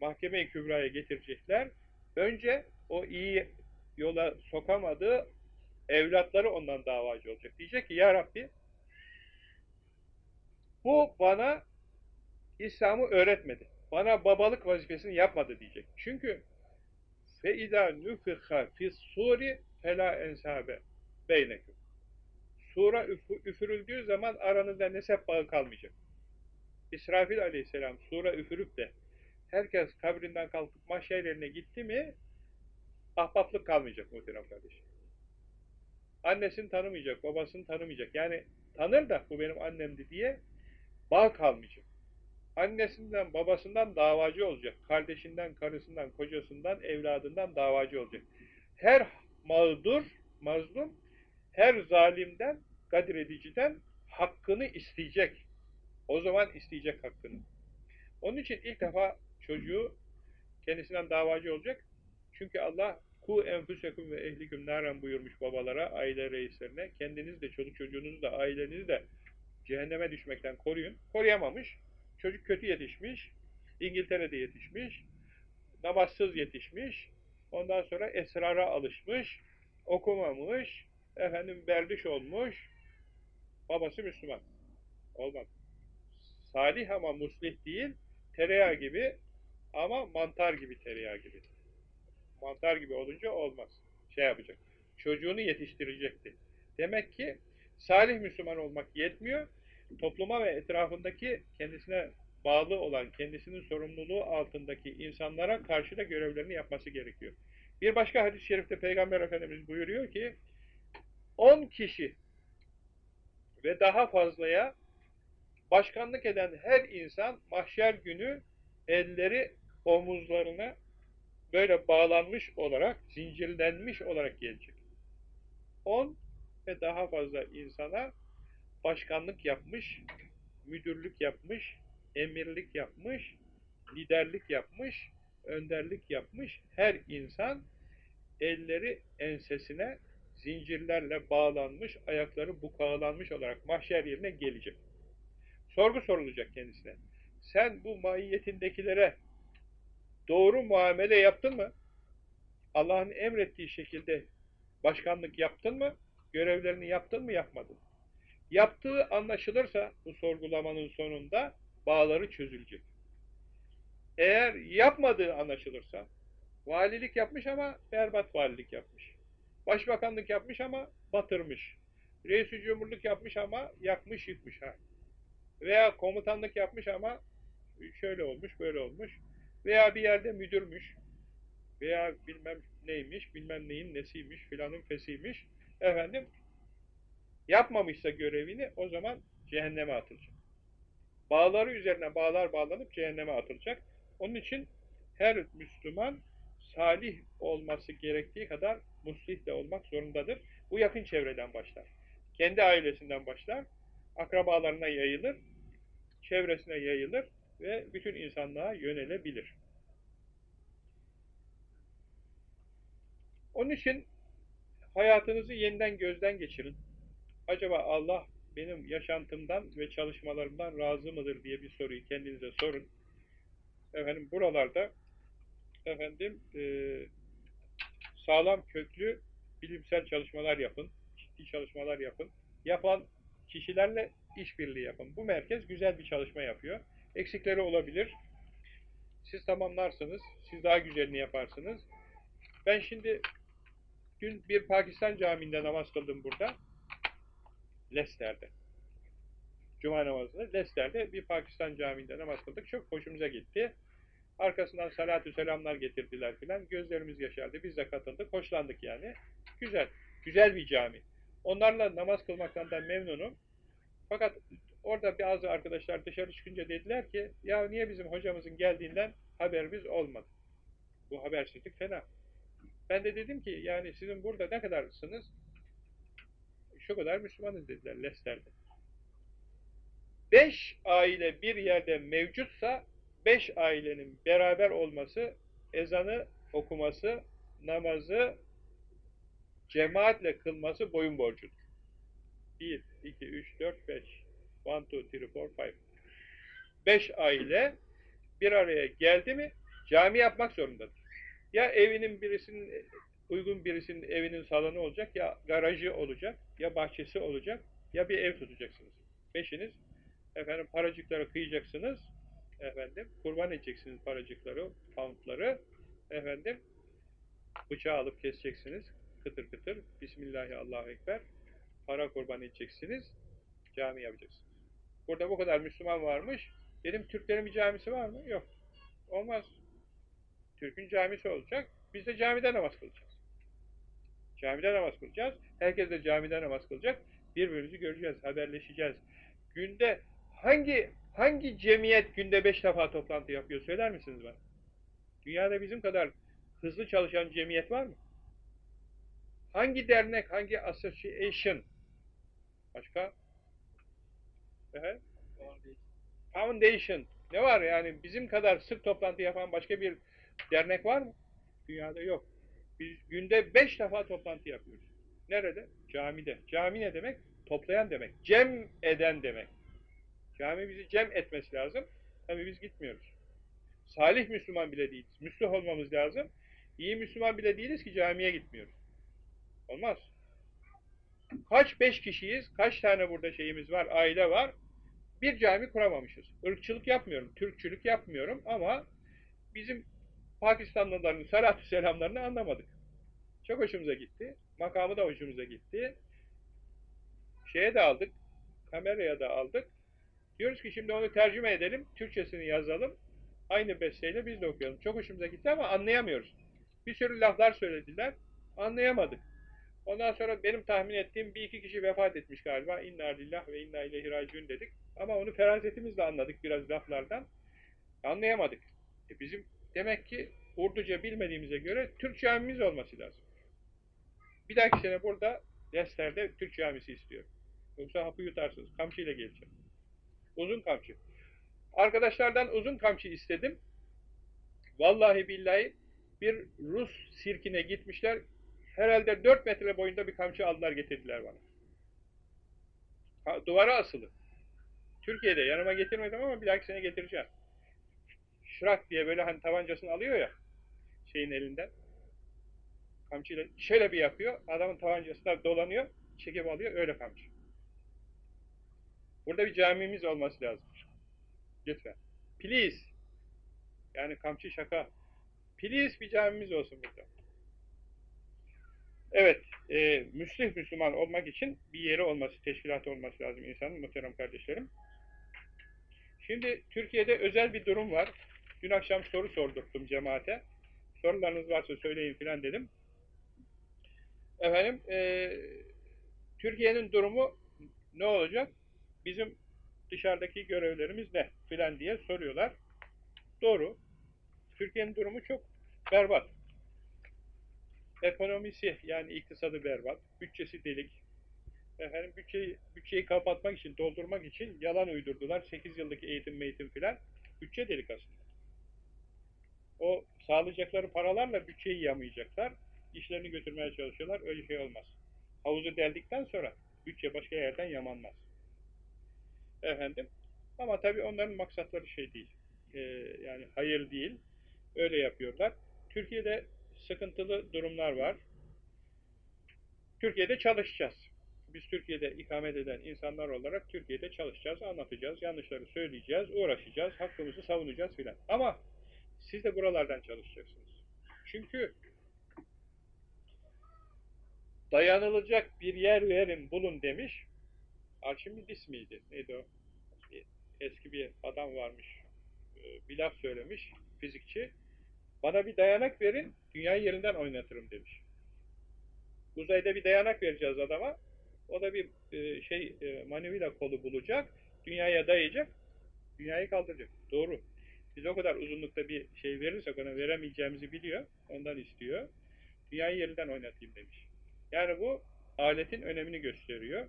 mahkeme-i kübraya getirecekler. Önce o iyi yola sokamadığı evlatları ondan davacı olacak. Diyecek ki ya Rabbi bu bana İslam'ı öğretmedi. Bana babalık vazifesini yapmadı diyecek. Çünkü فَاِذَا نُفِخَ فِي السُّورِ فَلَا اَنْسَابَ بَيْنَكُمْ Sura üfürüldüğü zaman aranızda nesep bağı kalmayacak. İsrafil aleyhisselam sura üfürüp de herkes kabrinden kalkıp mahşerlerine gitti mi ahbaplık kalmayacak muhterem kardeşim. Annesini tanımayacak, babasını tanımayacak. Yani tanır da bu benim annemdi diye bağ kalmayacak. Annesinden, babasından davacı olacak. Kardeşinden, karısından, kocasından, evladından davacı olacak. Her mağdur, mazlum, her zalimden, kadir ediciden hakkını isteyecek. O zaman isteyecek hakkını. Onun için ilk defa çocuğu kendisinden davacı olacak. Çünkü Allah ku enfüsekum ve ehliküm naren buyurmuş babalara, aile reislerine. Kendiniz de, çocuk çocuğunuzu da, ailenizi de cehenneme düşmekten koruyun. Koruyamamış. Çocuk kötü yetişmiş. İngiltere'de yetişmiş. Namazsız yetişmiş. Ondan sonra esrara alışmış. Okumamış. Efendim berdiş olmuş. Babası Müslüman. Olmaz. Salih ama muslih değil. Tereyağı gibi ama mantar gibi tereyağı gibi. Mantar gibi olunca olmaz. Şey yapacak. Çocuğunu yetiştirecekti. Demek ki salih Müslüman olmak yetmiyor. Topluma ve etrafındaki kendisine bağlı olan, kendisinin sorumluluğu altındaki insanlara karşı da görevlerini yapması gerekiyor. Bir başka hadis-i şerifte Peygamber Efendimiz buyuruyor ki 10 kişi ve daha fazlaya başkanlık eden her insan mahşer günü elleri omuzlarına böyle bağlanmış olarak, zincirlenmiş olarak gelecek. 10 ve daha fazla insana başkanlık yapmış, müdürlük yapmış, emirlik yapmış, liderlik yapmış, önderlik yapmış her insan elleri ensesine zincirlerle bağlanmış, ayakları bukağılanmış olarak mahşer yerine gelecek. Sorgu sorulacak kendisine. Sen bu mahiyetindekilere doğru muamele yaptın mı? Allah'ın emrettiği şekilde başkanlık yaptın mı? Görevlerini yaptın mı, yapmadın? Yaptığı anlaşılırsa bu sorgulamanın sonunda bağları çözülecek. Eğer yapmadığı anlaşılırsa, valilik yapmış ama berbat valilik yapmış. Başbakanlık yapmış ama batırmış. Reis-i Cumhurluk yapmış ama yakmış yıkmış. Ha. Veya komutanlık yapmış ama şöyle olmuş, böyle olmuş. Veya bir yerde müdürmüş. Veya bilmem neymiş, bilmem neyin nesiymiş, filanın fesiymiş. Efendim, yapmamışsa görevini o zaman cehenneme atılacak. Bağları üzerine bağlar bağlanıp cehenneme atılacak. Onun için her Müslüman salih olması gerektiği kadar muslih de olmak zorundadır. Bu yakın çevreden başlar. Kendi ailesinden başlar, akrabalarına yayılır, çevresine yayılır ve bütün insanlığa yönelebilir. Onun için hayatınızı yeniden gözden geçirin. Acaba Allah benim yaşantımdan ve çalışmalarımdan razı mıdır diye bir soruyu kendinize sorun. Efendim buralarda efendim e, sağlam köklü bilimsel çalışmalar yapın, ciddi çalışmalar yapın. Yapan kişilerle işbirliği yapın. Bu merkez güzel bir çalışma yapıyor. Eksikleri olabilir. Siz tamamlarsınız, siz daha güzelini yaparsınız. Ben şimdi dün bir Pakistan camiinde namaz kıldım burada. Leicester'de. Cuma namazını Leicester'de bir Pakistan camiinde namaz kıldık. Çok hoşumuza gitti. Arkasından salatü selamlar getirdiler filan. Gözlerimiz yaşardı. Biz de katıldık. Hoşlandık yani. Güzel. Güzel bir cami. Onlarla namaz kılmaktan da memnunum. Fakat orada bazı arkadaşlar dışarı çıkınca dediler ki ya niye bizim hocamızın geldiğinden haberimiz olmadı. Bu habersizlik fena. Ben de dedim ki yani sizin burada ne kadarsınız? Şu kadar Müslümanız dediler Leicester'de. Beş aile bir yerde mevcutsa beş ailenin beraber olması, ezanı okuması, namazı cemaatle kılması boyun borcudur. 1, 2, 3, 4, 5. 1, 2, 3, 4, 5. 5 aile bir araya geldi mi cami yapmak zorundadır. Ya evinin birisinin uygun birisinin evinin salonu olacak ya garajı olacak ya bahçesi olacak ya bir ev tutacaksınız. Beşiniz efendim paracıkları kıyacaksınız efendim kurban edeceksiniz paracıkları, poundları efendim bıçağı alıp keseceksiniz kıtır kıtır Bismillahi Allahu Ekber para kurban edeceksiniz cami yapacaksınız. Burada bu kadar Müslüman varmış dedim Türklerin bir camisi var mı? Yok. Olmaz. Türk'ün camisi olacak. Biz de camide namaz kılacağız. Camide namaz kılacağız. Herkes de camide namaz kılacak. Birbirimizi göreceğiz, haberleşeceğiz. Günde hangi hangi cemiyet günde beş defa toplantı yapıyor söyler misiniz bana? Dünyada bizim kadar hızlı çalışan cemiyet var mı? Hangi dernek, hangi association? Başka? Foundation. Ne var yani bizim kadar sık toplantı yapan başka bir dernek var mı? Dünyada yok. Biz günde beş defa toplantı yapıyoruz. Nerede? Camide. Cami ne demek? Toplayan demek. Cem eden demek. Cami bizi cem etmesi lazım. Tabi biz gitmiyoruz. Salih Müslüman bile değiliz. Müslüh olmamız lazım. İyi Müslüman bile değiliz ki camiye gitmiyoruz. Olmaz. Kaç beş kişiyiz, kaç tane burada şeyimiz var, aile var. Bir cami kuramamışız. Irkçılık yapmıyorum, Türkçülük yapmıyorum ama bizim Pakistanlıların salatü selamlarını anlamadık. Çok hoşumuza gitti. Makamı da hoşumuza gitti. Şeye de aldık, kameraya da aldık. Diyoruz ki şimdi onu tercüme edelim, Türkçesini yazalım. Aynı besteyle biz de okuyalım. Çok hoşumuza gitti ama anlayamıyoruz. Bir sürü laflar söylediler, anlayamadık. Ondan sonra benim tahmin ettiğim bir iki kişi vefat etmiş galiba. İnna lillah ve inna ileyhi raciun dedik. Ama onu ferasetimizle anladık biraz laflardan. Anlayamadık. E bizim demek ki Urduca bilmediğimize göre Türk camimiz olması lazım. Bir dahaki sene burada derslerde Türk camisi istiyorum. Yoksa hapı yutarsınız. Kamçıyla geleceğim. Uzun kamçı. Arkadaşlardan uzun kamçı istedim. Vallahi billahi bir Rus sirkine gitmişler. Herhalde 4 metre boyunda bir kamçı aldılar getirdiler bana. Ha, duvara asılı. Türkiye'de yanıma getirmedim ama bir dahaki sene getireceğim. Şırak diye böyle hani tabancasını alıyor ya şeyin elinden. Kamçıyla şöyle bir yapıyor. Adamın tabancasına dolanıyor. Çekip alıyor. Öyle kamçı. Burada bir camimiz olması lazım. Lütfen. Please. Yani kamçı şaka. Please bir camimiz olsun burada. Evet, e, Müslih Müslüman olmak için bir yeri olması, teşkilatı olması lazım insanın muhterem kardeşlerim. Şimdi Türkiye'de özel bir durum var. Dün akşam soru sordurttum cemaate. Sorularınız varsa söyleyin filan dedim. Efendim, e, Türkiye'nin durumu ne olacak? Bizim dışarıdaki görevlerimiz ne filan diye soruyorlar. Doğru. Türkiye'nin durumu çok berbat. Ekonomisi yani iktisadı berbat, bütçesi delik. Efendim bütçeyi, bütçeyi kapatmak için, doldurmak için yalan uydurdular. 8 yıllık eğitim eğitim filan. Bütçe delik aslında. O sağlayacakları paralarla bütçeyi yamayacaklar. işlerini götürmeye çalışıyorlar. Öyle şey olmaz. Havuzu deldikten sonra bütçe başka yerden yamanmaz. Efendim. Ama tabii onların maksatları şey değil. Ee, yani hayır değil. Öyle yapıyorlar. Türkiye'de sıkıntılı durumlar var. Türkiye'de çalışacağız. Biz Türkiye'de ikamet eden insanlar olarak Türkiye'de çalışacağız, anlatacağız, yanlışları söyleyeceğiz, uğraşacağız, hakkımızı savunacağız filan. Ama siz de buralardan çalışacaksınız. Çünkü dayanılacak bir yer verin, bulun demiş. Arşimidis miydi? Neydi o? Eski bir adam varmış. Ee, bir laf söylemiş, fizikçi. Bana bir dayanak verin, dünyayı yerinden oynatırım demiş. Uzayda bir dayanak vereceğiz adama. O da bir e, şey e, maneviyla kolu bulacak, dünyaya dayayacak, dünyayı kaldıracak. Doğru. Biz o kadar uzunlukta bir şey verirsek ona veremeyeceğimizi biliyor, ondan istiyor. Dünyayı yerinden oynatayım demiş. Yani bu aletin önemini gösteriyor,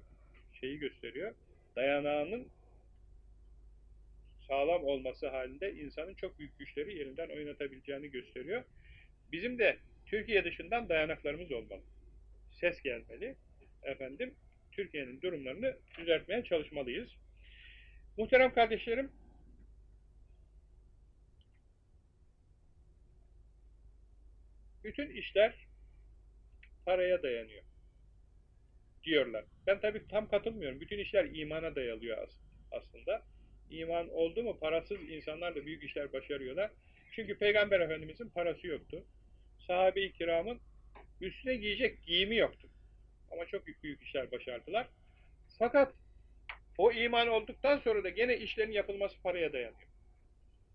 şeyi gösteriyor. Dayanağının sağlam olması halinde insanın çok büyük güçleri yerinden oynatabileceğini gösteriyor. Bizim de Türkiye dışından dayanaklarımız olmalı. Ses gelmeli. Efendim, Türkiye'nin durumlarını düzeltmeye çalışmalıyız. Muhterem kardeşlerim, bütün işler paraya dayanıyor diyorlar. Ben tabii tam katılmıyorum. Bütün işler imana dayalıyor aslında. İman oldu mu parasız insanlar da büyük işler başarıyorlar. Çünkü Peygamber Efendimizin parası yoktu. Sahabe-i kiramın üstüne giyecek giyimi yoktu. Ama çok büyük, işler başardılar. Fakat o iman olduktan sonra da gene işlerin yapılması paraya dayanıyor.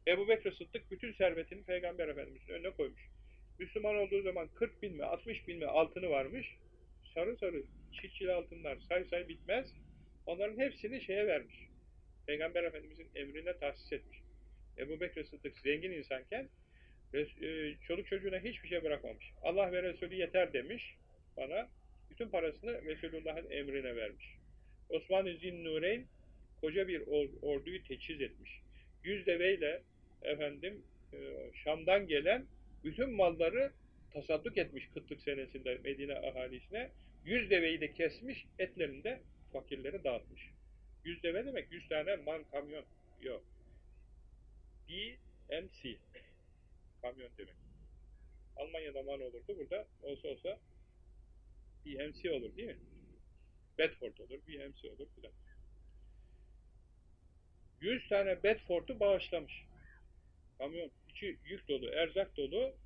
Ebu Bekir Sıddık bütün servetini Peygamber Efendimiz'in önüne koymuş. Müslüman olduğu zaman 40 bin mi 60 bin mi altını varmış. Sarı sarı çiçili altınlar say say bitmez. Onların hepsini şeye vermiş. Peygamber Efendimiz'in emrine tahsis etmiş. Ebu Bekir Sıddık zengin insanken e, çoluk çocuğuna hiçbir şey bırakmamış. Allah ve Resulü yeter demiş bana. Bütün parasını Resulullah'ın emrine vermiş. Osman-ı Zinnureyn koca bir orduyu teçhiz etmiş. Yüz deveyle efendim e, Şam'dan gelen bütün malları tasadduk etmiş kıtlık senesinde Medine ahalisine. Yüz deveyi de kesmiş, etlerini de fakirlere dağıtmış. Yüz deve demek, yüz tane man kamyon. Yok. BMC. Kamyon demek. Almanya'da man olurdu, burada olsa olsa BMC olur değil mi? Bedford olur, BMC olur filan. 100 tane Bedford'u bağışlamış. Kamyon, içi yük dolu, erzak dolu.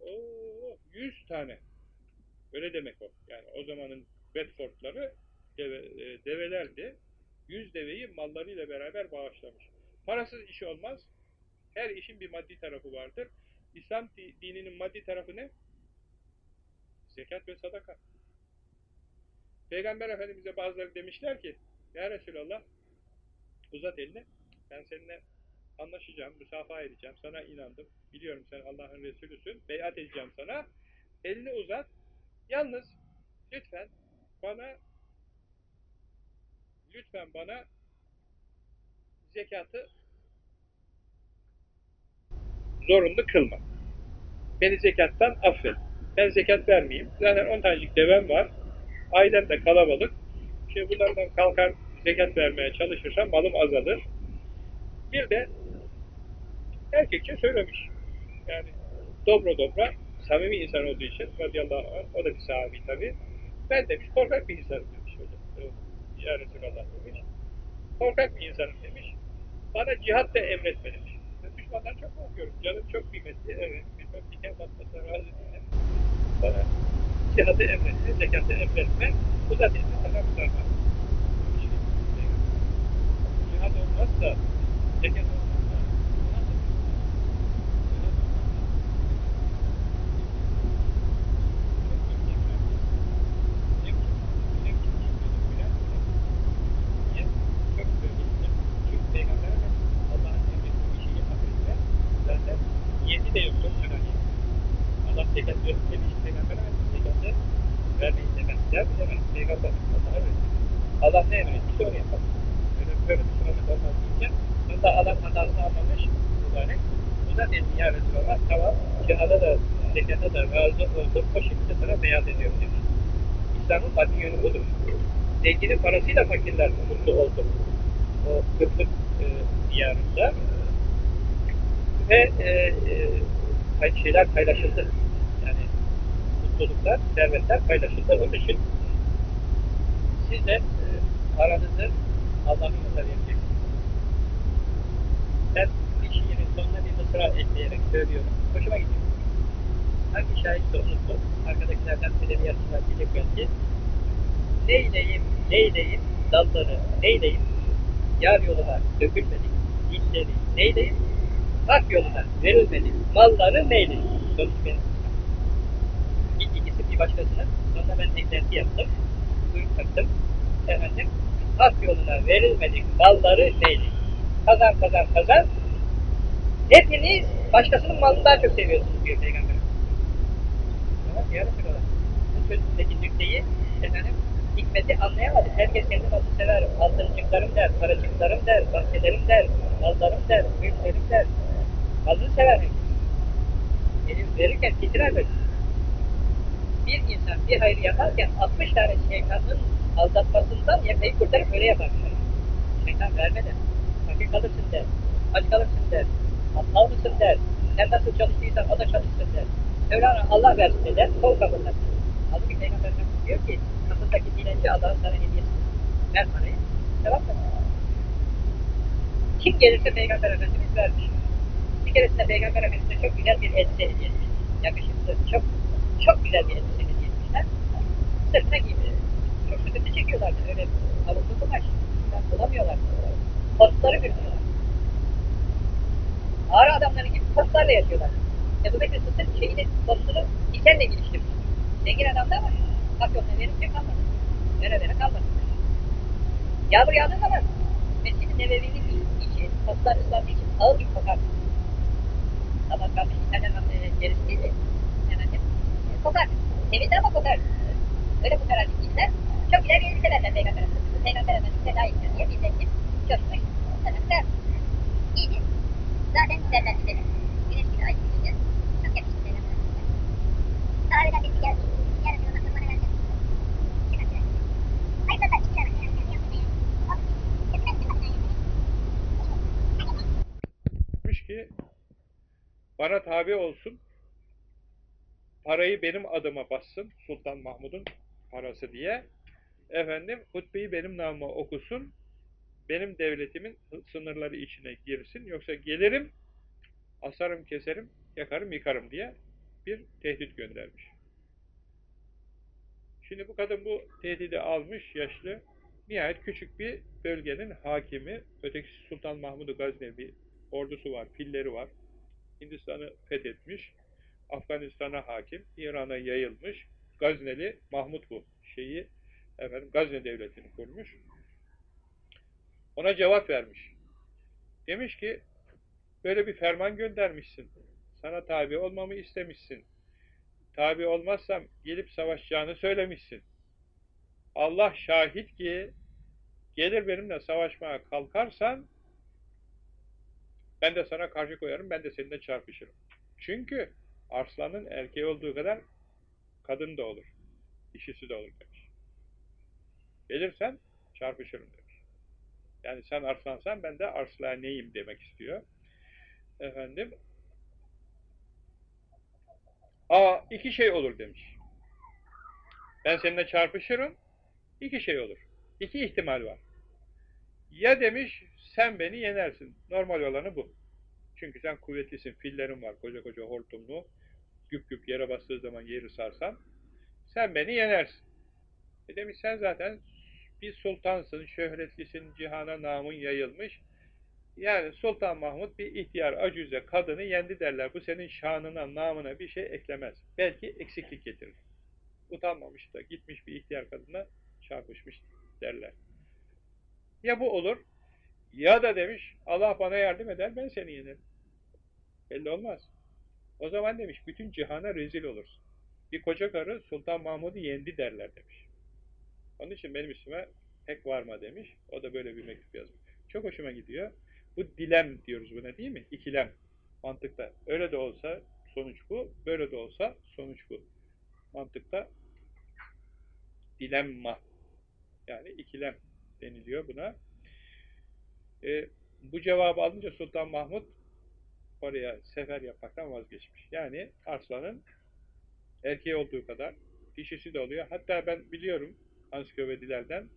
Oo, 100 tane. Öyle demek o. Yani o zamanın Bedford'ları deve, e, develerdi. 100 deveyi mallarıyla beraber bağışlamış. Parasız iş olmaz. Her işin bir maddi tarafı vardır. İslam dininin maddi tarafı ne? Zekat ve sadaka. Peygamber Efendimiz'e bazıları demişler ki Ya Resulallah uzat elini ben seninle anlaşacağım, müsafaha edeceğim, sana inandım, biliyorum sen Allah'ın Resulüsün, beyat edeceğim sana, elini uzat, yalnız lütfen bana lütfen bana zekatı zorunlu kılma. Beni zekattan affet. Ben zekat vermeyeyim. Zaten 10 tanecik devem var. Ailem de kalabalık. Şimdi bunlardan kalkar zekat vermeye çalışırsam malım azalır. Bir de erkekçe söylemiş. Yani dobro dobra samimi insan olduğu için radıyallahu anh, o da bir sahabi tabi. Ben demiş korkak bir insanım. Ya Resulallah demiş. Korkak bir insanım demiş. Bana cihat da emretme demiş. Düşmandan çok korkuyorum. Canım çok kıymetli. Evet. Bilmem diken batmasına razı değilim. Bana cihadı emretme, zekatı emretme. Bu da değil. Sana kurtarma. Cihad olmazsa zekat olmazsa niyeti de yok. Çok önemli. Allah zekat verir demiş Peygamber zekatı vermeyin demez. Der mi demez. Peygamber Allah'a verir. Allah ne emretmişse onu yapar. Öyle böyle bir sünnet olmaz diyeceğim. Bunda Allah hatasını anlamış mübarek. Bu da dedi ya Resulallah tamam cihada da zekata da razı oldum, o şekilde sana beyan ediyorum demiş. İslam'ın maddi yönü budur. Zenginin parasıyla fakirler mutlu oldu. O kıtlık e, diyarında. Ve e, e, şeyler paylaşıldı. Yani mutluluklar, servetler paylaşıldı. Onun için siz de e, paranızı Allah'ın yoluna vereceksiniz. Ben bir şiirin sonuna bir mısra ekleyerek söylüyorum. Hoşuma gidiyor. Hangi şahitse unuttum. Arkadakilerden edebiyatçılar bilir belki. Neyleyim, dalları neyleyim, yar yoluna dökülmedik, dilleri neyleyim, hak yoluna verilmedik, malları neyleyim. Sonuç benim. İlk ikisi bir başkasının, sonra ben eklenti yaptım, kuyruk taktım. Efendim, hak yoluna verilmedik, malları neyleyim. Kazan kazan kazan, hepiniz başkasının malını daha çok seviyorsunuz diyor Peygamber. Ama diğer sıralar. Bu sözündeki nükteyi efendim hikmeti anlayamadı. Herkes kendi malını sever. Altıncıklarım der, paracıklarım der, bahçelerim der, mallarım der, mülklerim der. Malını sever. Elim verirken titrer böyle. Bir insan bir hayır yaparken 60 tane şeytanın aldatmasından yakayı kurtarıp öyle yapar. Şeytan verme der. Fakir kalırsın der. Aç kalırsın der. Aptal mısın der. Sen nasıl çalıştıysan o da çalışsın der. Mevlana Allah versin der. Kol kapından. Halbuki Peygamber diyor ki kapındaki dilenci Allah'ın sana hediyesi. Ver parayı. Sevap da Kim gelirse Peygamber Efendimiz vermiş. Bir keresinde Peygamber Efendimiz'e çok güzel bir elbise hediye etmiş. Yakışıklı, çok çok güzel bir elbise hediye etmişler. Sırtına giymiş. Çok sıkıntı çekiyorlardı. Öyle alımlı kumaş. Bulamıyorlar. Postları bürünüyorlar. Ağrı adamları gibi postlarla yatıyorlar. Ebu Bekir Sıddık şeyini, postunu dikenle geliştirmiş. Zengin adamlar var. Hak yoluna verince kalmadı. Vere vere kalmadı. Yağmur yağdığı zaman Mescid-i Nebevi'nin içi, postlar ıslandığı için ağır bir kokar. Sabah kalmış İtalyan gerisi değil mi? Efendim, e, kokar. Temiz ama kokar. Öyle kokar artık giydiler. Çok güzel bir elbise verdiler Peygamber Efendimiz'e. Peygamber Efendimiz'e layıktır diye bir zengin. Efendim vermiş. İyiydi. Zaten güzeller güzeli. Güneş gibi ay gibi Çok yakışıklı Peygamber Efendimiz'e. Sahabeden birisi geldi. Yarın bir ona bana verdi. Çıkar çıkar. Hayır zaten çıkar. Demiş ki bana tabi olsun. Parayı benim adıma bassın Sultan Mahmud'un parası diye. Efendim hutbeyi benim namıma okusun. Benim devletimin sınırları içine girsin. Yoksa gelirim asarım keserim yakarım yıkarım diye bir tehdit göndermiş. Şimdi bu kadın bu tehdidi almış yaşlı. Nihayet küçük bir bölgenin hakimi ötekisi Sultan Mahmud-u Gaznevi ordusu var, filleri var. Hindistan'ı fethetmiş. Afganistan'a hakim, İran'a yayılmış. Gazneli Mahmud bu şeyi efendim Gazne devletini kurmuş. Ona cevap vermiş. Demiş ki böyle bir ferman göndermişsin. Sana tabi olmamı istemişsin. Tabi olmazsam gelip savaşacağını söylemişsin. Allah şahit ki gelir benimle savaşmaya kalkarsan ben de sana karşı koyarım, ben de seninle çarpışırım. Çünkü arslanın erkeği olduğu kadar kadın da olur. dişisi de olur demiş. Gelirsen çarpışırım demiş. Yani sen arslansan ben de arslaneyim demek istiyor. Efendim Aa iki şey olur demiş. Ben seninle çarpışırım. iki şey olur. İki ihtimal var. Ya demiş sen beni yenersin. Normal olanı bu. Çünkü sen kuvvetlisin, fillerin var, koca koca hortumlu, güp güp yere bastığı zaman yeri sarsan, sen beni yenersin. E demiş sen zaten bir sultansın, şöhretlisin, cihana namın yayılmış. Yani Sultan Mahmud bir ihtiyar, acüze, kadını yendi derler. Bu senin şanına, namına bir şey eklemez. Belki eksiklik getirir. Utanmamış da gitmiş bir ihtiyar kadına çarpışmış derler. Ya bu olur, ya da demiş, Allah bana yardım eder, ben seni yenerim. Belli olmaz. O zaman demiş, bütün cihana rezil olursun. Bir koca karı Sultan Mahmud'u yendi derler demiş. Onun için benim üstüme pek varma demiş. O da böyle bir mektup yazmış. Çok hoşuma gidiyor. Bu dilem diyoruz buna değil mi? İkilem. Mantıkta. Öyle de olsa sonuç bu. Böyle de olsa sonuç bu. Mantıkta dilemma yani ikilem deniliyor buna. E, bu cevabı alınca Sultan Mahmut oraya sefer yapmaktan vazgeçmiş. Yani arslanın erkeği olduğu kadar dişisi de oluyor. Hatta ben biliyorum ansiklopedilerden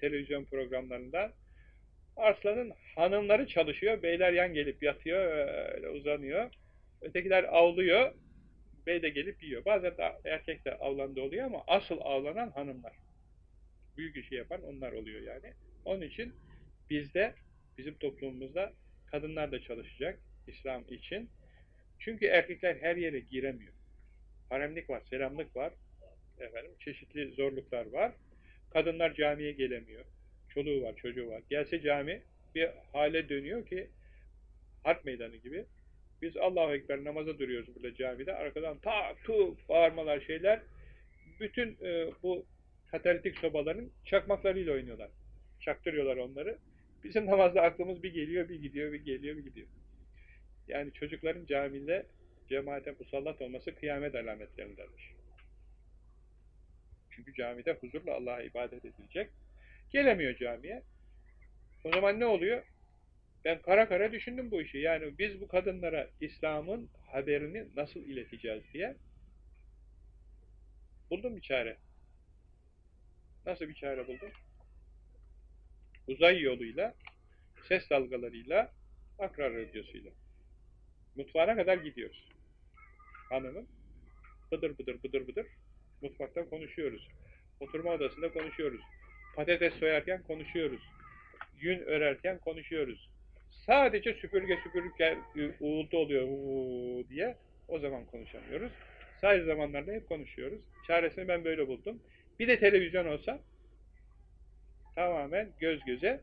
televizyon programlarında Arslan'ın hanımları çalışıyor, beyler yan gelip yatıyor, öyle uzanıyor. Ötekiler avlıyor, bey de gelip yiyor. Bazen de erkek de avlandı oluyor ama asıl avlanan hanımlar. Büyük işi yapan onlar oluyor yani. Onun için bizde, bizim toplumumuzda kadınlar da çalışacak İslam için. Çünkü erkekler her yere giremiyor. Haremlik var, selamlık var, efendim çeşitli zorluklar var. Kadınlar camiye gelemiyor. Çoluğu var, çocuğu var. Gelse cami bir hale dönüyor ki harp meydanı gibi. Biz Allahu Ekber namaza duruyoruz burada camide. Arkadan tak tuf bağırmalar şeyler. Bütün e, bu katalitik sobaların çakmaklarıyla oynuyorlar. Çaktırıyorlar onları. Bizim namazda aklımız bir geliyor, bir gidiyor, bir geliyor, bir gidiyor. Yani çocukların camide cemaate musallat olması kıyamet alametlerindendir. Çünkü camide huzurla Allah'a ibadet edilecek. Gelemiyor camiye. O zaman ne oluyor? Ben kara kara düşündüm bu işi. Yani biz bu kadınlara İslam'ın haberini nasıl ileteceğiz diye buldum bir çare. Nasıl bir çare buldum? Uzay yoluyla, ses dalgalarıyla, akrar radyosuyla. Mutfağına kadar gidiyoruz. Hanımın bıdır bıdır bıdır bıdır mutfakta konuşuyoruz. Oturma odasında konuşuyoruz. Patates soyarken konuşuyoruz. Yün örerken konuşuyoruz. Sadece süpürge süpürürken uğultu oluyor diye o zaman konuşamıyoruz. Sadece zamanlarda hep konuşuyoruz. Çaresini ben böyle buldum. Bir de televizyon olsa tamamen göz göze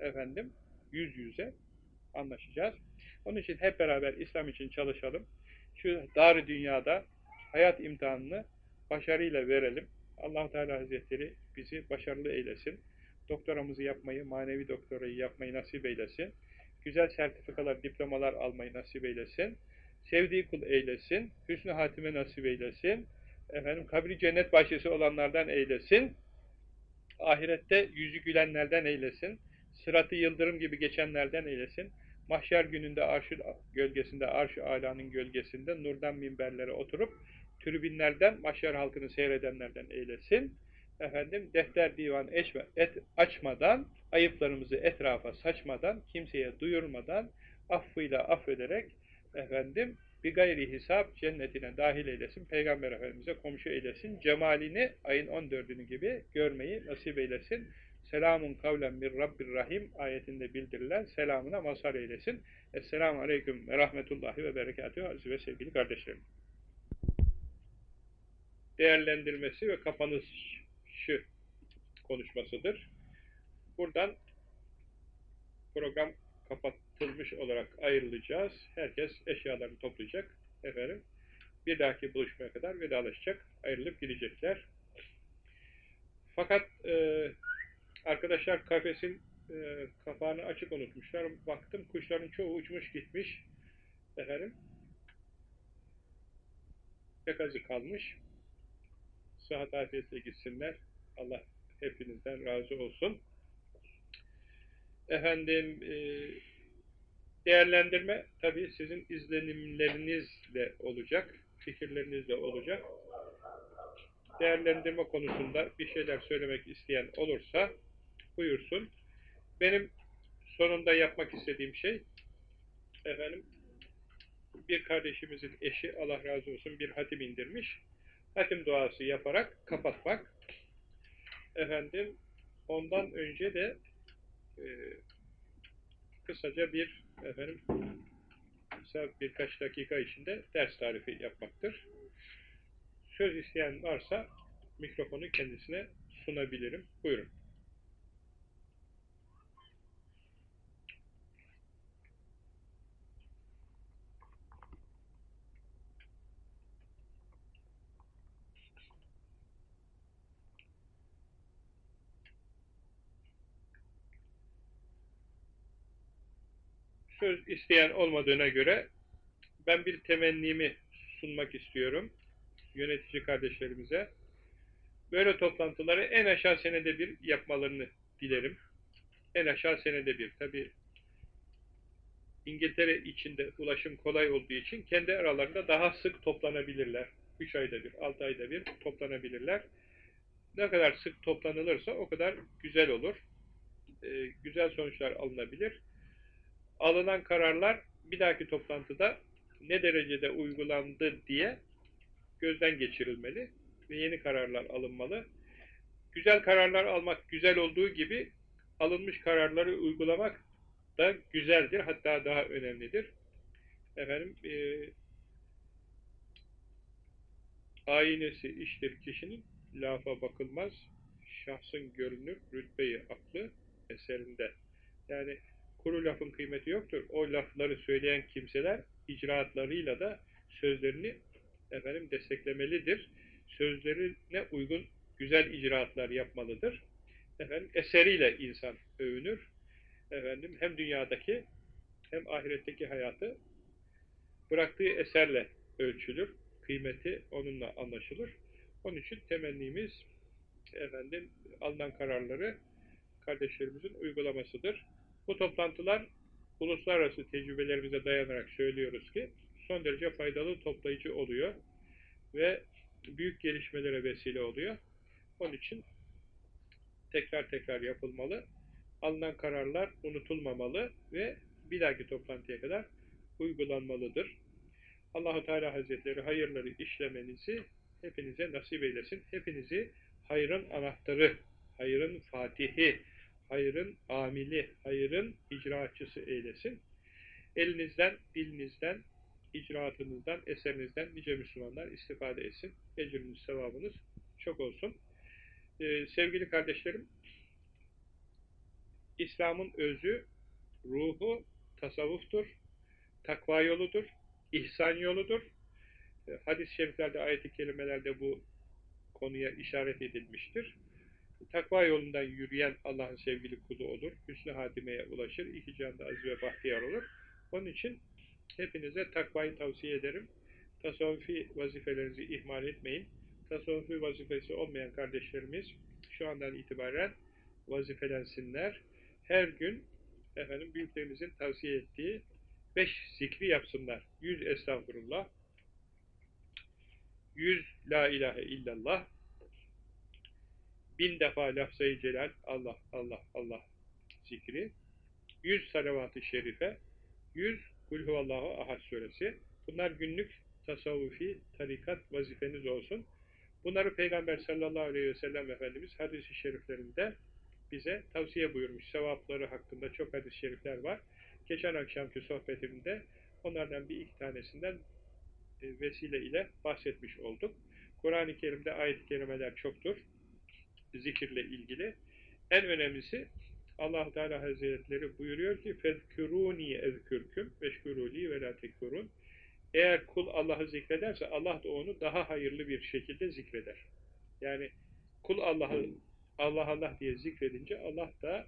efendim yüz yüze anlaşacağız. Onun için hep beraber İslam için çalışalım. Şu dar dünyada hayat imtihanını başarıyla verelim. allah Teala Hazretleri bizi başarılı eylesin. Doktoramızı yapmayı, manevi doktorayı yapmayı nasip eylesin. Güzel sertifikalar, diplomalar almayı nasip eylesin. Sevdiği kul eylesin. Hüsnü hatime nasip eylesin. Efendim kabri cennet bahçesi olanlardan eylesin. Ahirette yüzü gülenlerden eylesin. Sıratı yıldırım gibi geçenlerden eylesin. Mahşer gününde arşın gölgesinde, arş-ı alanın gölgesinde nurdan minberlere oturup tribünlerden mahşer halkını seyredenlerden eylesin. Efendim defter divan eçme, et, açmadan, ayıplarımızı etrafa saçmadan, kimseye duyurmadan, affıyla affederek efendim bir gayri hesap cennetine dahil eylesin. Peygamber Efendimiz'e komşu eylesin. Cemalini ayın 14'ünü gibi görmeyi nasip eylesin. Selamun kavlen bir Rabbir Rahim ayetinde bildirilen selamına mazhar eylesin. Esselamu Aleyküm ve Rahmetullahi ve Berekatühü aziz ve sevgili kardeşlerim. Değerlendirmesi ve kapanışı konuşmasıdır. Buradan program kapatılmış olarak ayrılacağız. Herkes eşyalarını toplayacak. Efendim, bir dahaki buluşmaya kadar vedalaşacak, ayrılıp gidecekler. Fakat e, arkadaşlar kafesin e, kapağını açık unutmuşlar. Baktım kuşların çoğu uçmuş gitmiş. Efendim, pek azı kalmış. Sıhhat afiyetle gitsinler. Allah hepinizden razı olsun. Efendim, e, değerlendirme tabii sizin izlenimlerinizle olacak, fikirlerinizle olacak. Değerlendirme konusunda bir şeyler söylemek isteyen olursa buyursun. Benim sonunda yapmak istediğim şey efendim bir kardeşimizin eşi Allah razı olsun bir hatim indirmiş. Hatim duası yaparak kapatmak. Efendim ondan önce de e, kısaca bir efendim birkaç dakika içinde ders tarifi yapmaktır. Söz isteyen varsa mikrofonu kendisine sunabilirim. Buyurun. Söz isteyen olmadığına göre ben bir temennimi sunmak istiyorum yönetici kardeşlerimize. Böyle toplantıları en aşağı senede bir yapmalarını dilerim. En aşağı senede bir. Tabi İngiltere içinde ulaşım kolay olduğu için kendi aralarında daha sık toplanabilirler. 3 ayda bir, 6 ayda bir toplanabilirler. Ne kadar sık toplanılırsa o kadar güzel olur. Ee, güzel sonuçlar alınabilir. Alınan kararlar bir dahaki toplantıda ne derecede uygulandı diye gözden geçirilmeli ve yeni kararlar alınmalı. Güzel kararlar almak güzel olduğu gibi alınmış kararları uygulamak da güzeldir, hatta daha önemlidir. Efendim, e, aynesi iştir kişinin, lafa bakılmaz, şahsın görünür, rütbeyi aklı eserinde. Yani kuru lafın kıymeti yoktur. O lafları söyleyen kimseler icraatlarıyla da sözlerini efendim desteklemelidir. Sözlerine uygun güzel icraatlar yapmalıdır. Efendim eseriyle insan övünür. Efendim hem dünyadaki hem ahiretteki hayatı bıraktığı eserle ölçülür. Kıymeti onunla anlaşılır. Onun için temennimiz efendim alınan kararları kardeşlerimizin uygulamasıdır. Bu toplantılar uluslararası tecrübelerimize dayanarak söylüyoruz ki son derece faydalı toplayıcı oluyor ve büyük gelişmelere vesile oluyor. Onun için tekrar tekrar yapılmalı. Alınan kararlar unutulmamalı ve bir dahaki toplantıya kadar uygulanmalıdır. Allahu Teala Hazretleri hayırları işlemenizi hepinize nasip eylesin. Hepinizi hayrın anahtarı, hayrın fatihi, hayrın amili, hayrın icraatçısı eylesin. Elinizden, dilinizden, icraatınızdan, eserinizden nice Müslümanlar istifade etsin. Ecriniz, sevabınız çok olsun. Ee, sevgili kardeşlerim, İslam'ın özü, ruhu, tasavvuftur, takva yoludur, ihsan yoludur. Ee, Hadis-i şeriflerde, ayet-i kerimelerde bu konuya işaret edilmiştir. Takva yolundan yürüyen Allah'ın sevgili kulu olur. Hüsnü hatimeye ulaşır. İki canda aziz ve bahtiyar olur. Onun için hepinize takvayı tavsiye ederim. Tasavvufi vazifelerinizi ihmal etmeyin. Tasavvufi vazifesi olmayan kardeşlerimiz şu andan itibaren vazifelensinler. Her gün efendim büyüklerimizin tavsiye ettiği beş zikri yapsınlar. Yüz estağfurullah, yüz la ilahe illallah, bin defa lafzayı celal, Allah, Allah, Allah zikri, yüz salavat-ı şerife, yüz kulhuvallahu ahad suresi. Bunlar günlük tasavvufi, tarikat vazifeniz olsun. Bunları Peygamber sallallahu aleyhi ve sellem Efendimiz hadis-i şeriflerinde bize tavsiye buyurmuş. Sevapları hakkında çok hadis-i şerifler var. Geçen akşamki sohbetimde onlardan bir iki tanesinden e, vesile ile bahsetmiş olduk. Kur'an-ı Kerim'de ayet-i kerimeler çoktur Zikirle ilgili. En önemlisi allah Teala Hazretleri buyuruyor ki فَذْكُرُونِي اَذْكُرْكُمْ وَشْكُرُوا ve لَا تَكْفُرُونَ Eğer kul Allah'ı zikrederse Allah da onu daha hayırlı bir şekilde zikreder. Yani kul Allah'ı Allah Allah diye zikredince Allah da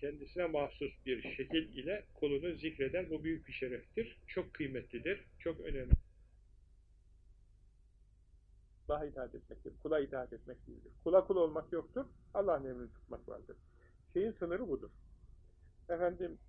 kendisine mahsus bir şekil ile kulunu zikreder. Bu büyük bir şereftir. Çok kıymetlidir. Çok önemli. Allah'a itaat etmektir. Kula itaat etmek değildir. Kula kul olmak yoktur. Allah'ın emrini tutmak vardır. Şeyin sınırı budur. Efendim